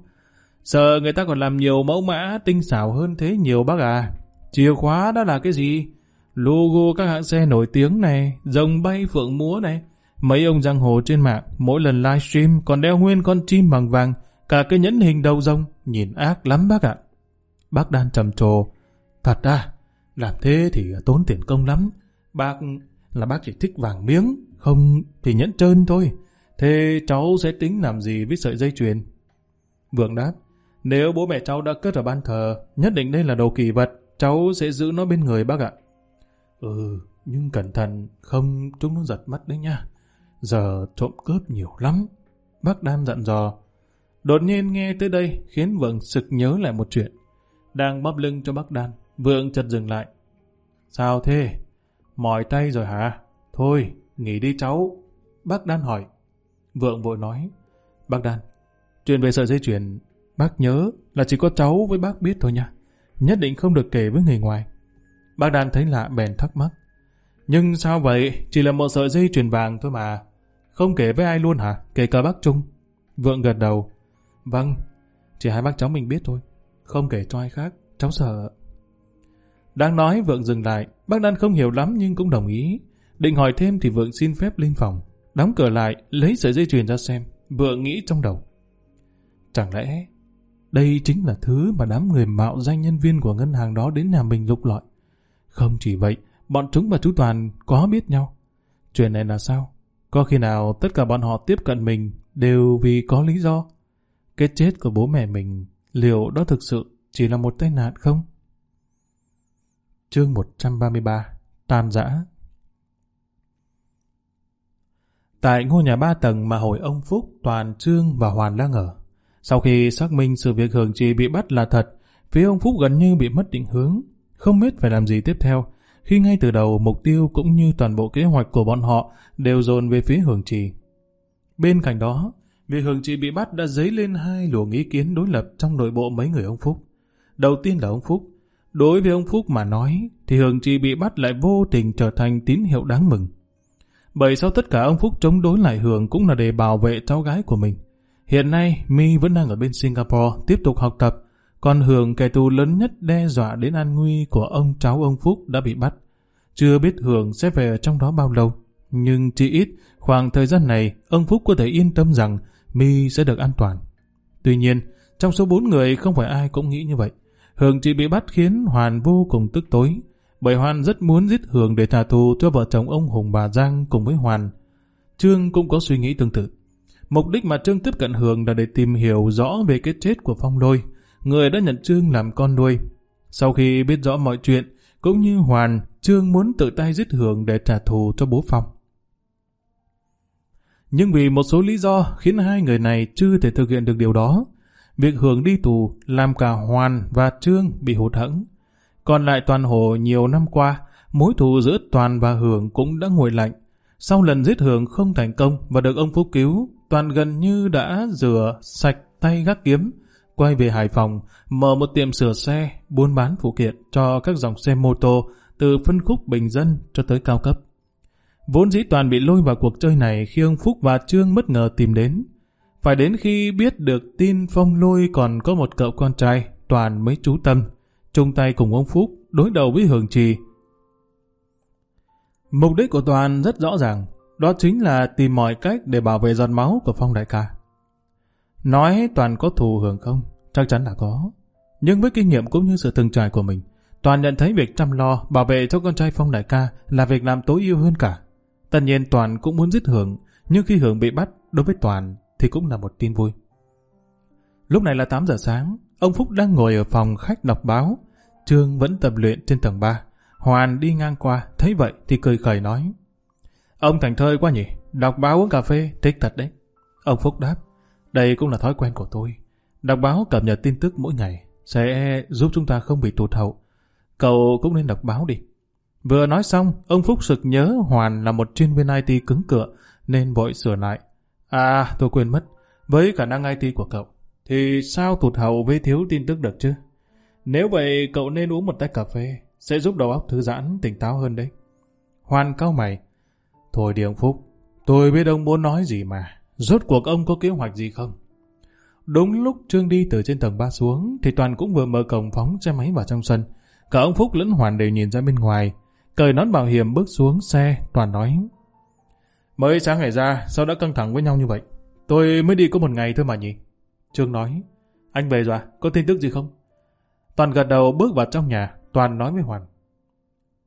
Sợ người ta còn làm nhiều mẫu mã tinh xảo hơn thế nhiều bác à. Chìa khóa đó là cái gì? Logo các hãng xe nổi tiếng này, rồng bay phượng múa này. Mấy ông giang hồ trên mạng, mỗi lần livestream còn đeo nguyên con chim bằng vàng, cả cái nhẫn hình đầu rồng, nhìn ác lắm bác ạ. Bác đan trầm trồ. Thật à, làm thế thì tốn tiền công lắm. Bác là bác chỉ thích vàng miếng, không thì nhẫn trơn thôi. Thế cháu sẽ tính làm gì với sợi dây chuyền? Vượng đáp, nếu bố mẹ cháu đã cất ở ban thờ, nhất định đây là đồ kỳ vật, cháu sẽ giữ nó bên người bác ạ. Ừ, nhưng cẩn thận, không chúng nó giật mất đấy nha. Giờ trộm cướp nhiều lắm. Bác Đam dặn dò. Đột nhiên nghe tới đây khiến Vượng sực nhớ lại một chuyện. Đang bóp lưng cho bác Đan, Vượng chợt dừng lại. Sao thế? Mỏi tay rồi hả? Thôi, nghỉ đi cháu. Bác Đan hỏi. Vượng vội nói. Bác Đan, chuyện về sợi dây chuyền, bác nhớ là chỉ có cháu với bác biết thôi nha nhất định không được kể với người ngoài. Bác Đan thấy lạ bèn thắc mắc. Nhưng sao vậy? Chỉ là một sợi dây chuyền vàng thôi mà. Không kể với ai luôn hả? Kể cả bác Trung. Vượng gật đầu. Vâng, chỉ hai bác cháu mình biết thôi. Không kể cho ai khác, cháu sợ. Đang nói Vượng dừng lại, bác Đan không hiểu lắm nhưng cũng đồng ý. Định hỏi thêm thì Vượng xin phép lên phòng. Đóng cửa lại, lấy sợi dây chuyền ra xem. Vượng nghĩ trong đầu. Chẳng lẽ đây chính là thứ mà đám người mạo danh nhân viên của ngân hàng đó đến nhà mình lục lọi. Không chỉ vậy, bọn chúng và chú Toàn có biết nhau. Chuyện này là sao? Có khi nào tất cả bọn họ tiếp cận mình đều vì có lý do? Cái chết của bố mẹ mình liệu đó thực sự chỉ là một tai nạn không? Chương 133 Tan giã Tại ngôi nhà ba tầng mà hồi ông Phúc, Toàn, Trương và Hoàn đang ở, sau khi xác minh sự việc Hường Trì bị bắt là thật, phía ông Phúc gần như bị mất định hướng, không biết phải làm gì tiếp theo, khi ngay từ đầu mục tiêu cũng như toàn bộ kế hoạch của bọn họ đều dồn về phía Hường Trì. Bên cạnh đó, việc Hường Trì bị bắt đã dấy lên hai luồng ý kiến đối lập trong nội bộ mấy người ông Phúc. Đầu tiên là ông Phúc. Đối với ông Phúc mà nói, thì Hường Chi bị bắt lại vô tình trở thành tín hiệu đáng mừng. Bởi sau tất cả ông Phúc chống đối lại Hường cũng là để bảo vệ cháu gái của mình. Hiện nay, My vẫn đang ở bên Singapore tiếp tục học tập, còn Hường kẻ thù lớn nhất đe dọa đến an nguy của ông cháu ông Phúc đã bị bắt. Chưa biết Hường sẽ về ở trong đó bao lâu, nhưng chỉ ít khoảng thời gian này ông Phúc có thể yên tâm rằng My sẽ được an toàn. Tuy nhiên, trong số bốn người không phải ai cũng nghĩ như vậy. Hường chỉ bị bắt khiến Hoàn vô cùng tức tối, bởi Hoàn rất muốn giết Hường để trả thù cho vợ chồng ông Hùng bà Giang cùng với Hoàn. Trương cũng có suy nghĩ tương tự. Mục đích mà Trương tiếp cận Hường là để tìm hiểu rõ về cái chết của Phong Lôi, người đã nhận Trương làm con nuôi. Sau khi biết rõ mọi chuyện, cũng như Hoàn, Trương muốn tự tay giết Hường để trả thù cho bố Phong. Nhưng vì một số lý do khiến hai người này chưa thể thực hiện được điều đó, việc Hưởng đi tù làm cả Hoàn và Trương bị hụt hẫng. Còn lại Toàn Hồ nhiều năm qua, mối thù giữa Toàn và Hưởng cũng đã nguội lạnh. Sau lần giết Hưởng không thành công và được ông Phúc cứu, Toàn gần như đã rửa sạch tay gác kiếm, quay về Hải Phòng, mở một tiệm sửa xe, buôn bán phụ kiện cho các dòng xe mô tô từ phân khúc bình dân cho tới cao cấp. Vốn dĩ Toàn bị lôi vào cuộc chơi này khi ông Phúc và Trương bất ngờ tìm đến. Phải đến khi biết được tin Phong Lôi còn có một cậu con trai, Toàn mới chú tâm, chung tay cùng ông Phúc đối đầu với Hường Trì. Mục đích của Toàn rất rõ ràng, đó chính là tìm mọi cách để bảo vệ giọt máu của Phong Đại ca. Nói Toàn có thù Hường không? Chắc chắn là có. Nhưng với kinh nghiệm cũng như sự từng trải của mình, Toàn nhận thấy việc chăm lo, bảo vệ cho con trai Phong Đại ca là việc làm tối ưu hơn cả. Tất nhiên Toàn cũng muốn giết Hưởng, nhưng khi Hưởng bị bắt, đối với Toàn thì cũng là một tin vui. Lúc này là 8 giờ sáng, ông Phúc đang ngồi ở phòng khách đọc báo. Trương vẫn tập luyện trên tầng 3. Hoàn đi ngang qua, thấy vậy thì cười khẩy nói. Ông thành thơi quá nhỉ, đọc báo uống cà phê, thích thật đấy. Ông Phúc đáp, đây cũng là thói quen của tôi. Đọc báo cập nhật tin tức mỗi ngày sẽ giúp chúng ta không bị tụt hậu. Cậu cũng nên đọc báo đi. Vừa nói xong, ông Phúc sực nhớ Hoàn là một chuyên viên IT cứng cựa, nên vội sửa lại. À, tôi quên mất. Với khả năng IT của cậu, thì sao tụt hậu với thiếu tin tức được chứ? Nếu vậy, cậu nên uống một tách cà phê, sẽ giúp đầu óc thư giãn, tỉnh táo hơn đấy. Hoàn cao mày. Thôi đi ông Phúc, tôi biết ông muốn nói gì mà. Rốt cuộc ông có kế hoạch gì không? Đúng lúc Trương đi từ trên tầng 3 xuống, thì Toàn cũng vừa mở cổng phóng xe máy vào trong sân. Cả ông Phúc lẫn Hoàn đều nhìn ra bên ngoài. Cởi nón bảo hiểm bước xuống xe, Toàn nói. Mới sáng ngày ra, sao đã căng thẳng với nhau như vậy? Tôi mới đi có một ngày thôi mà nhỉ? Trương nói. Anh về rồi à? Có tin tức gì không? Toàn gật đầu bước vào trong nhà, Toàn nói với Hoàn.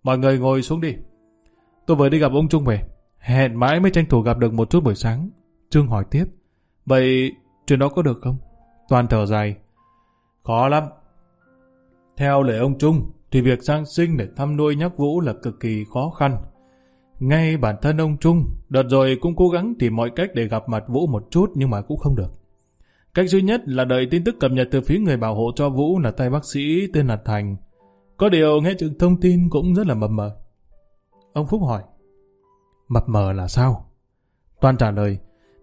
Mọi người ngồi xuống đi. Tôi vừa đi gặp ông Trung về. Hẹn mãi mới tranh thủ gặp được một chút buổi sáng. Trương hỏi tiếp. Vậy chuyện đó có được không? Toàn thở dài. Khó lắm. Theo lời ông Trung, thì việc sang sinh để thăm nuôi nhóc Vũ là cực kỳ khó khăn. Ngay bản thân ông Trung, đợt rồi cũng cố gắng tìm mọi cách để gặp mặt Vũ một chút nhưng mà cũng không được. Cách duy nhất là đợi tin tức cập nhật từ phía người bảo hộ cho Vũ là tay bác sĩ tên là Thành. Có điều nghe chừng thông tin cũng rất là mập mờ. Ông Phúc hỏi, mập mờ là sao? Toàn trả lời,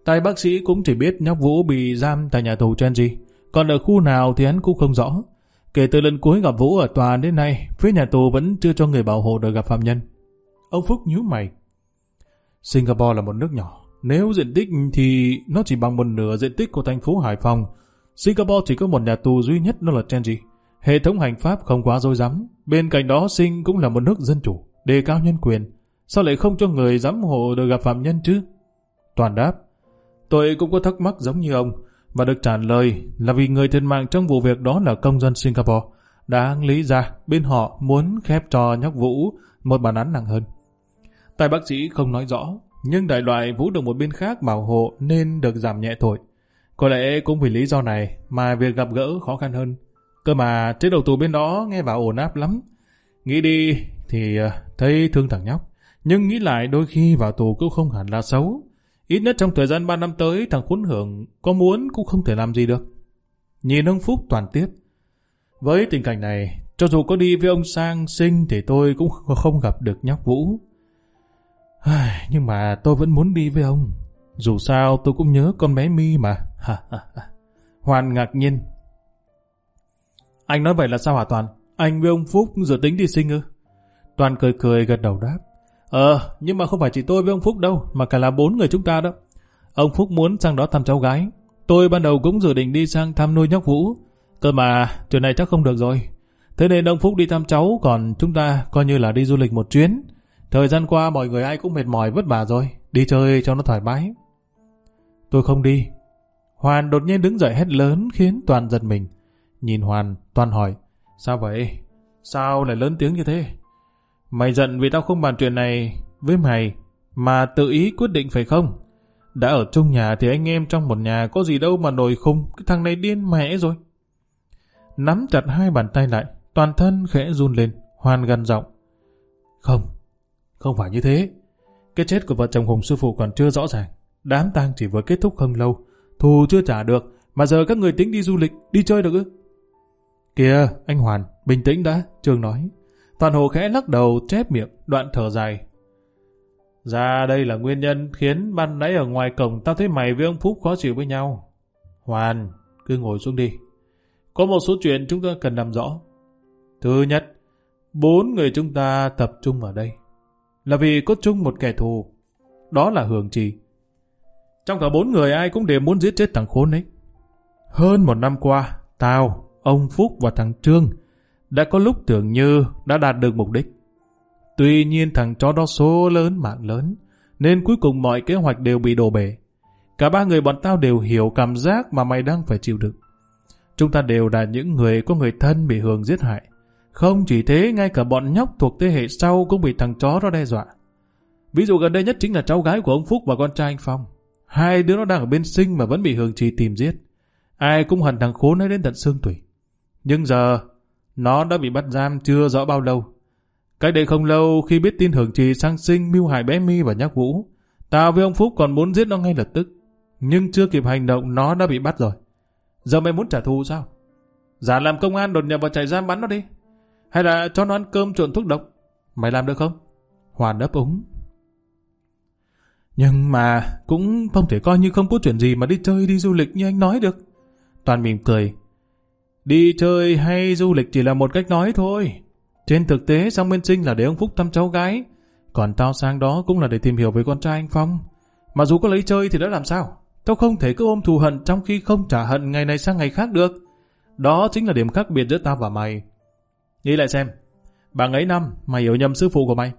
tay bác sĩ cũng chỉ biết nhóc Vũ bị giam tại nhà tù Chenji, còn ở khu nào thì hắn cũng không rõ. Kể từ lần cuối gặp Vũ ở tòa đến nay, phía nhà tù vẫn chưa cho người bảo hộ được gặp phạm nhân. Ông Phúc nhíu mày. Singapore là một nước nhỏ. Nếu diện tích thì nó chỉ bằng một nửa diện tích của thành phố Hải Phòng. Singapore chỉ có một nhà tù duy nhất đó là Chenji. Hệ thống hành pháp không quá dối rắm. Bên cạnh đó Sing cũng là một nước dân chủ, đề cao nhân quyền. Sao lại không cho người giám hộ được gặp phạm nhân chứ? Toàn đáp. Tôi cũng có thắc mắc giống như ông và được trả lời là vì người thiệt mạng trong vụ việc đó là công dân Singapore. Đáng lý ra bên họ muốn khép cho nhóc Vũ một bản án nặng hơn. Tài bác sĩ không nói rõ, nhưng đại loại Vũ được một bên khác bảo hộ nên được giảm nhẹ tội. Có lẽ cũng vì lý do này mà việc gặp gỡ khó khăn hơn. Cơ mà chế đầu tù bên đó nghe bảo ổn áp lắm. Nghĩ đi thì ờ, thấy thương thằng nhóc. Nhưng nghĩ lại đôi khi vào tù cũng không hẳn là xấu. Ít nhất trong thời gian 3 năm tới thằng khốn hưởng có muốn cũng không thể làm gì được. Nhìn ông Phúc toàn tiếp. Với tình cảnh này, cho dù có đi với ông Sang sinh thì tôi cũng không gặp được nhóc Vũ. Nhưng mà tôi vẫn muốn đi với ông. Dù sao tôi cũng nhớ con bé mi mà. Hoàn ngạc nhiên. Anh nói vậy là sao hả Toàn? Anh với ông Phúc dự tính đi sinh ư? Toàn cười cười gật đầu đáp. Ờ, nhưng mà không phải chỉ tôi với ông Phúc đâu, mà cả là bốn người chúng ta đó. Ông Phúc muốn sang đó thăm cháu gái. Tôi ban đầu cũng dự định đi sang thăm nuôi nhóc Vũ. Cơ mà, chuyện này chắc không được rồi. Thế nên ông Phúc đi thăm cháu, còn chúng ta coi như là đi du lịch một chuyến. Thời gian qua mọi người ai cũng mệt mỏi vất vả rồi, đi chơi cho nó thoải mái. Tôi không đi. Hoàn đột nhiên đứng dậy hét lớn khiến Toàn giật mình. Nhìn Hoàn, Toàn hỏi, sao vậy? Sao lại lớn tiếng như thế? Mày giận vì tao không bàn chuyện này với mày, mà tự ý quyết định phải không? Đã ở chung nhà thì anh em trong một nhà có gì đâu mà nổi khùng, cái thằng này điên mẹ rồi. Nắm chặt hai bàn tay lại, toàn thân khẽ run lên, hoàn gần giọng. Không, không phải như thế. Cái chết của vợ chồng Hùng sư phụ còn chưa rõ ràng. Đám tang chỉ vừa kết thúc không lâu. Thù chưa trả được, Mà giờ các người tính đi du lịch, đi chơi được ư? Kìa, anh Hoàn, bình tĩnh đã, Trương nói. Toàn hồ khẽ lắc đầu, chép miệng, đoạn thở dài. Ra đây là nguyên nhân khiến ban nãy ở ngoài cổng tao thấy mày với ông Phúc khó chịu với nhau. Hoàn, cứ ngồi xuống đi. Có một số chuyện chúng ta cần làm rõ. Thứ nhất, bốn người chúng ta tập trung ở đây. Là vì có chung một kẻ thù. Đó là Hường Trì. Trong cả bốn người ai cũng đều muốn giết chết thằng khốn ấy. Hơn một năm qua, tao, ông Phúc và thằng Trương đã có lúc tưởng như đã đạt được mục đích. Tuy nhiên thằng chó đó số lớn mạng lớn, nên cuối cùng mọi kế hoạch đều bị đổ bể. Cả ba người bọn tao đều hiểu cảm giác mà mày đang phải chịu đựng. Chúng ta đều là những người có người thân bị Hường giết hại. Không chỉ thế, ngay cả bọn nhóc thuộc thế hệ sau cũng bị thằng chó đó đe dọa. Ví dụ gần đây nhất chính là cháu gái của ông Phúc và con trai anh Phong. Hai đứa nó đang ở bên sinh mà vẫn bị Hường Trì tìm giết. Ai cũng hận thằng khốn ấy đến tận xương tủy. Nhưng giờ, nó đã bị bắt giam chưa rõ bao lâu. Cách đây không lâu khi biết tin Hường Trì sang sinh mưu hại bé Mi và nhắc Vũ, tao với ông Phúc còn muốn giết nó ngay lập tức. Nhưng chưa kịp hành động nó đã bị bắt rồi. Giờ mày muốn trả thù sao? Giả làm công an đột nhập vào trại giam bắn nó đi. Hay là cho nó ăn cơm trộn thuốc độc? Mày làm được không? Hoàn đáp úng. Nhưng mà cũng không thể coi như không có chuyện gì mà đi chơi đi du lịch như anh nói được. Toàn mỉm cười. Đi chơi hay du lịch chỉ là một cách nói thôi. Trên thực tế sang bên sinh là để ông Phúc thăm cháu gái. Còn tao sang đó cũng là để tìm hiểu về con trai anh Phong. Mà dù có lấy chơi thì đã làm sao? Tao không thể cứ ôm thù hận trong khi không trả hận ngày này sang ngày khác được. Đó chính là điểm khác biệt giữa tao và mày. Nghĩ lại xem. Bằng ấy năm, mày hiểu nhầm sư phụ của mày.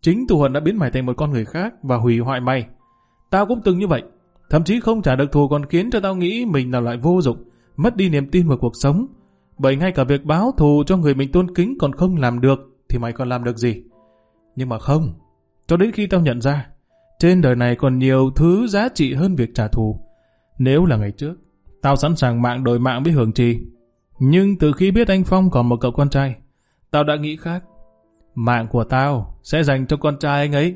Chính thù hận đã biến mày thành một con người khác và hủy hoại mày. Tao cũng từng như vậy. Thậm chí không trả được thù còn khiến cho tao nghĩ mình là loại vô dụng, mất đi niềm tin vào cuộc sống. Bởi ngay cả việc báo thù cho người mình tôn kính còn không làm được, thì mày còn làm được gì? Nhưng mà không. Cho đến khi tao nhận ra, trên đời này còn nhiều thứ giá trị hơn việc trả thù. Nếu là ngày trước, tao sẵn sàng mạng đổi mạng với Hưởng Trì. Nhưng từ khi biết anh Phong còn một cậu con trai, tao đã nghĩ khác. Mạng của tao sẽ dành cho con trai anh ấy.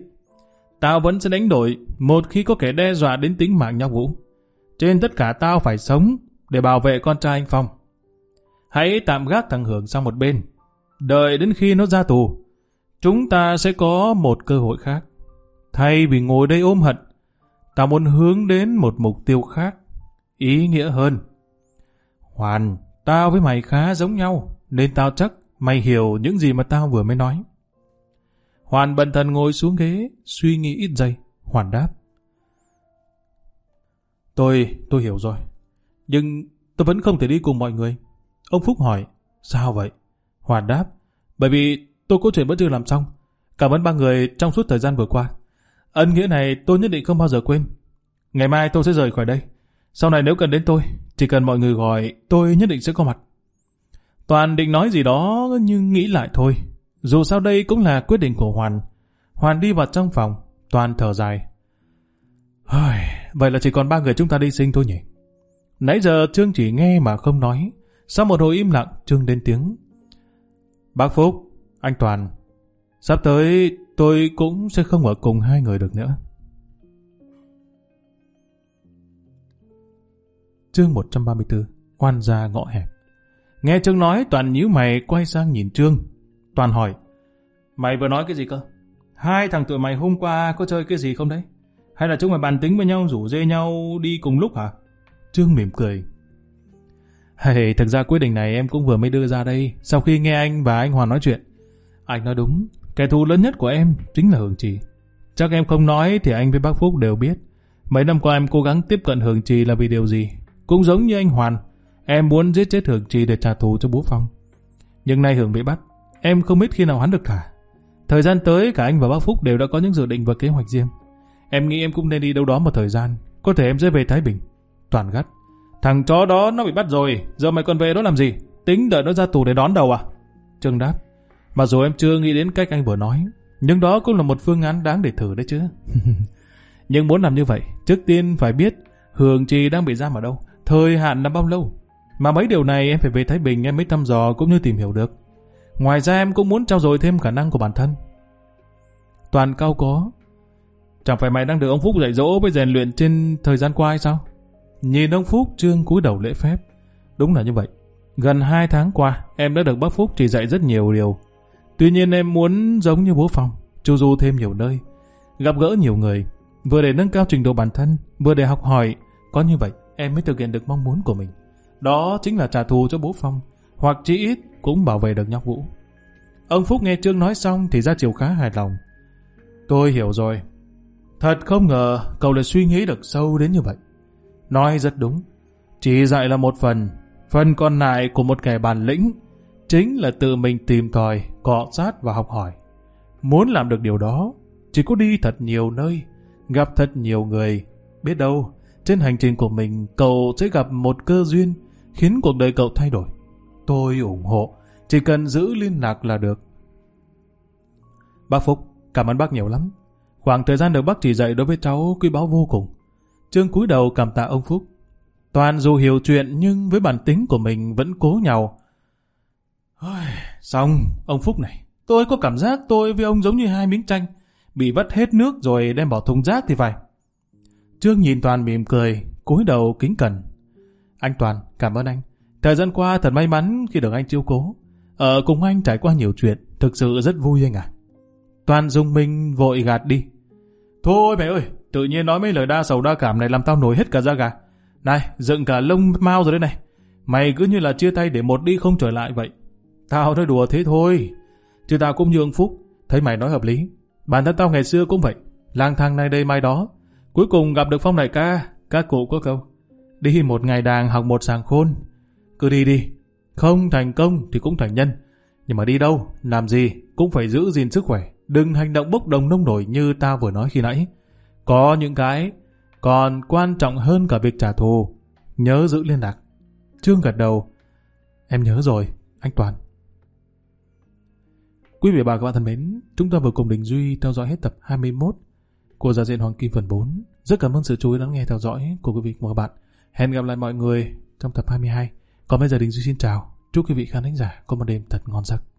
Tao vẫn sẽ đánh đổi một khi có kẻ đe dọa đến tính mạng nhau Vũ. Trên tất cả tao phải sống để bảo vệ con trai anh Phong. Hãy tạm gác thằng Hưởng sang một bên. Đợi đến khi nó ra tù, chúng ta sẽ có một cơ hội khác. Thay vì ngồi đây ôm hận, tao muốn hướng đến một mục tiêu khác, ý nghĩa hơn. Hoàn, tao với mày khá giống nhau, nên tao chắc mày hiểu những gì mà tao vừa mới nói. Hoàn bần thần ngồi xuống ghế, suy nghĩ ít giây. Hoàn đáp. Tôi, tôi hiểu rồi. Nhưng tôi vẫn không thể đi cùng mọi người. Ông Phúc hỏi, sao vậy? Hoàn đáp, bởi vì tôi có chuyện vẫn chưa làm xong. Cảm ơn ba người trong suốt thời gian vừa qua. Ân nghĩa này tôi nhất định không bao giờ quên. Ngày mai tôi sẽ rời khỏi đây. Sau này nếu cần đến tôi, chỉ cần mọi người gọi, tôi nhất định sẽ có mặt. Toàn định nói gì đó nhưng nghĩ lại thôi. Dù sao đây cũng là quyết định của Hoàn. Hoàn đi vào trong phòng, Toàn thở dài. Vậy là chỉ còn ba người chúng ta đi sinh thôi nhỉ? Nãy giờ Trương chỉ nghe mà không nói. Sau một hồi im lặng, Trương lên tiếng. Bác Phúc, anh Toàn, sắp tới tôi cũng sẽ không ở cùng hai người được nữa. Chương 134 Oan gia ngõ hẹp Nghe Trương nói Toàn nhíu mày quay sang nhìn Trương. Toàn hỏi Mày vừa nói cái gì cơ? Hai thằng tụi mày hôm qua có chơi cái gì không đấy? Hay là chúng mày bàn tính với nhau rủ dê nhau đi cùng lúc hả? Trương mỉm cười. Hey, thực ra quyết định này em cũng vừa mới đưa ra đây, sau khi nghe anh và anh Hoàn nói chuyện. Anh nói đúng, kẻ thù lớn nhất của em chính là Hường Trì. Chắc em không nói thì anh với bác Phúc đều biết. Mấy năm qua em cố gắng tiếp cận Hường Trì là vì điều gì? Cũng giống như anh Hoàn, em muốn giết chết hưởng Trì để trả thù cho bố Phong. Nhưng nay hưởng bị bắt, em không biết khi nào hắn được thả. Thời gian tới cả anh và bác Phúc đều đã có những dự định và kế hoạch riêng. Em nghĩ em cũng nên đi đâu đó một thời gian, có thể em sẽ về Thái Bình. Toàn gắt. Thằng chó đó nó bị bắt rồi, giờ mày còn về đó làm gì? Tính đợi nó ra tù để đón đầu à? Trương đáp. Mặc dù em chưa nghĩ đến cách anh vừa nói, nhưng đó cũng là một phương án đáng để thử đấy chứ. nhưng muốn làm như vậy, trước tiên phải biết Hường Trì đang bị giam ở đâu, thời hạn là bao lâu. Mà mấy điều này em phải về Thái Bình em mới thăm dò cũng như tìm hiểu được. Ngoài ra em cũng muốn trao dồi thêm khả năng của bản thân. Toàn cao có. Chẳng phải mày đang được ông Phúc dạy dỗ với rèn luyện trên thời gian qua hay sao? Nhìn ông Phúc Trương cúi đầu lễ phép. Đúng là như vậy. Gần hai tháng qua, em đã được bác Phúc chỉ dạy rất nhiều điều. Tuy nhiên em muốn giống như bố Phong, chu du thêm nhiều nơi, gặp gỡ nhiều người, vừa để nâng cao trình độ bản thân, vừa để học hỏi. Có như vậy, em mới thực hiện được mong muốn của mình. Đó chính là trả thù cho bố Phong, hoặc chí ít cũng bảo vệ được nhóc Vũ. Ông Phúc nghe Trương nói xong thì ra chiều khá hài lòng. Tôi hiểu rồi. Thật không ngờ cậu lại suy nghĩ được sâu đến như vậy. Nói rất đúng. Chỉ dạy là một phần, phần còn lại của một kẻ bản lĩnh chính là tự mình tìm tòi, cọ sát và học hỏi. Muốn làm được điều đó, chỉ có đi thật nhiều nơi, gặp thật nhiều người. Biết đâu, trên hành trình của mình cậu sẽ gặp một cơ duyên khiến cuộc đời cậu thay đổi. Tôi ủng hộ, chỉ cần giữ liên lạc là được. Bác Phúc, cảm ơn bác nhiều lắm. Khoảng thời gian được bác chỉ dạy đối với cháu quý báu vô cùng. Trương cúi đầu cảm tạ ông Phúc. Toàn dù hiểu chuyện nhưng với bản tính của mình vẫn cố nhau. Xong, ông Phúc này, tôi có cảm giác tôi với ông giống như hai miếng chanh, bị vắt hết nước rồi đem bỏ thùng rác thì phải. Trương nhìn Toàn mỉm cười, cúi đầu kính cẩn. Anh Toàn, cảm ơn anh. Thời gian qua thật may mắn khi được anh chiêu cố. Ở cùng anh trải qua nhiều chuyện, thực sự rất vui anh à. Toàn dùng mình vội gạt đi. Thôi mẹ ơi, tự nhiên nói mấy lời đa sầu đa cảm này làm tao nổi hết cả da gà. Này, dựng cả lông mau rồi đây này. Mày cứ như là chia tay để một đi không trở lại vậy. Tao nói đùa thế thôi. Chứ tao cũng như ông Phúc, thấy mày nói hợp lý. Bản thân tao ngày xưa cũng vậy. lang thang nay đây mai đó. Cuối cùng gặp được Phong đại ca, các cụ có câu. Đi một ngày đàng học một sàng khôn. Cứ đi đi. Không thành công thì cũng thành nhân. Nhưng mà đi đâu, làm gì cũng phải giữ gìn sức khỏe. Đừng hành động bốc đồng nông nổi như ta vừa nói khi nãy. Có những cái còn quan trọng hơn cả việc trả thù. Nhớ giữ liên lạc. Trương gật đầu. Em nhớ rồi, anh Toàn. Quý vị và các bạn thân mến, chúng ta vừa cùng Đình Duy theo dõi hết tập 21 của Giả diện Hoàng Kim phần 4. Rất cảm ơn sự chú ý lắng nghe theo dõi của quý vị và các bạn. Hẹn gặp lại mọi người trong tập 22. Còn bây giờ Đình Duy xin chào. Chúc quý vị khán thính giả có một đêm thật ngon giấc.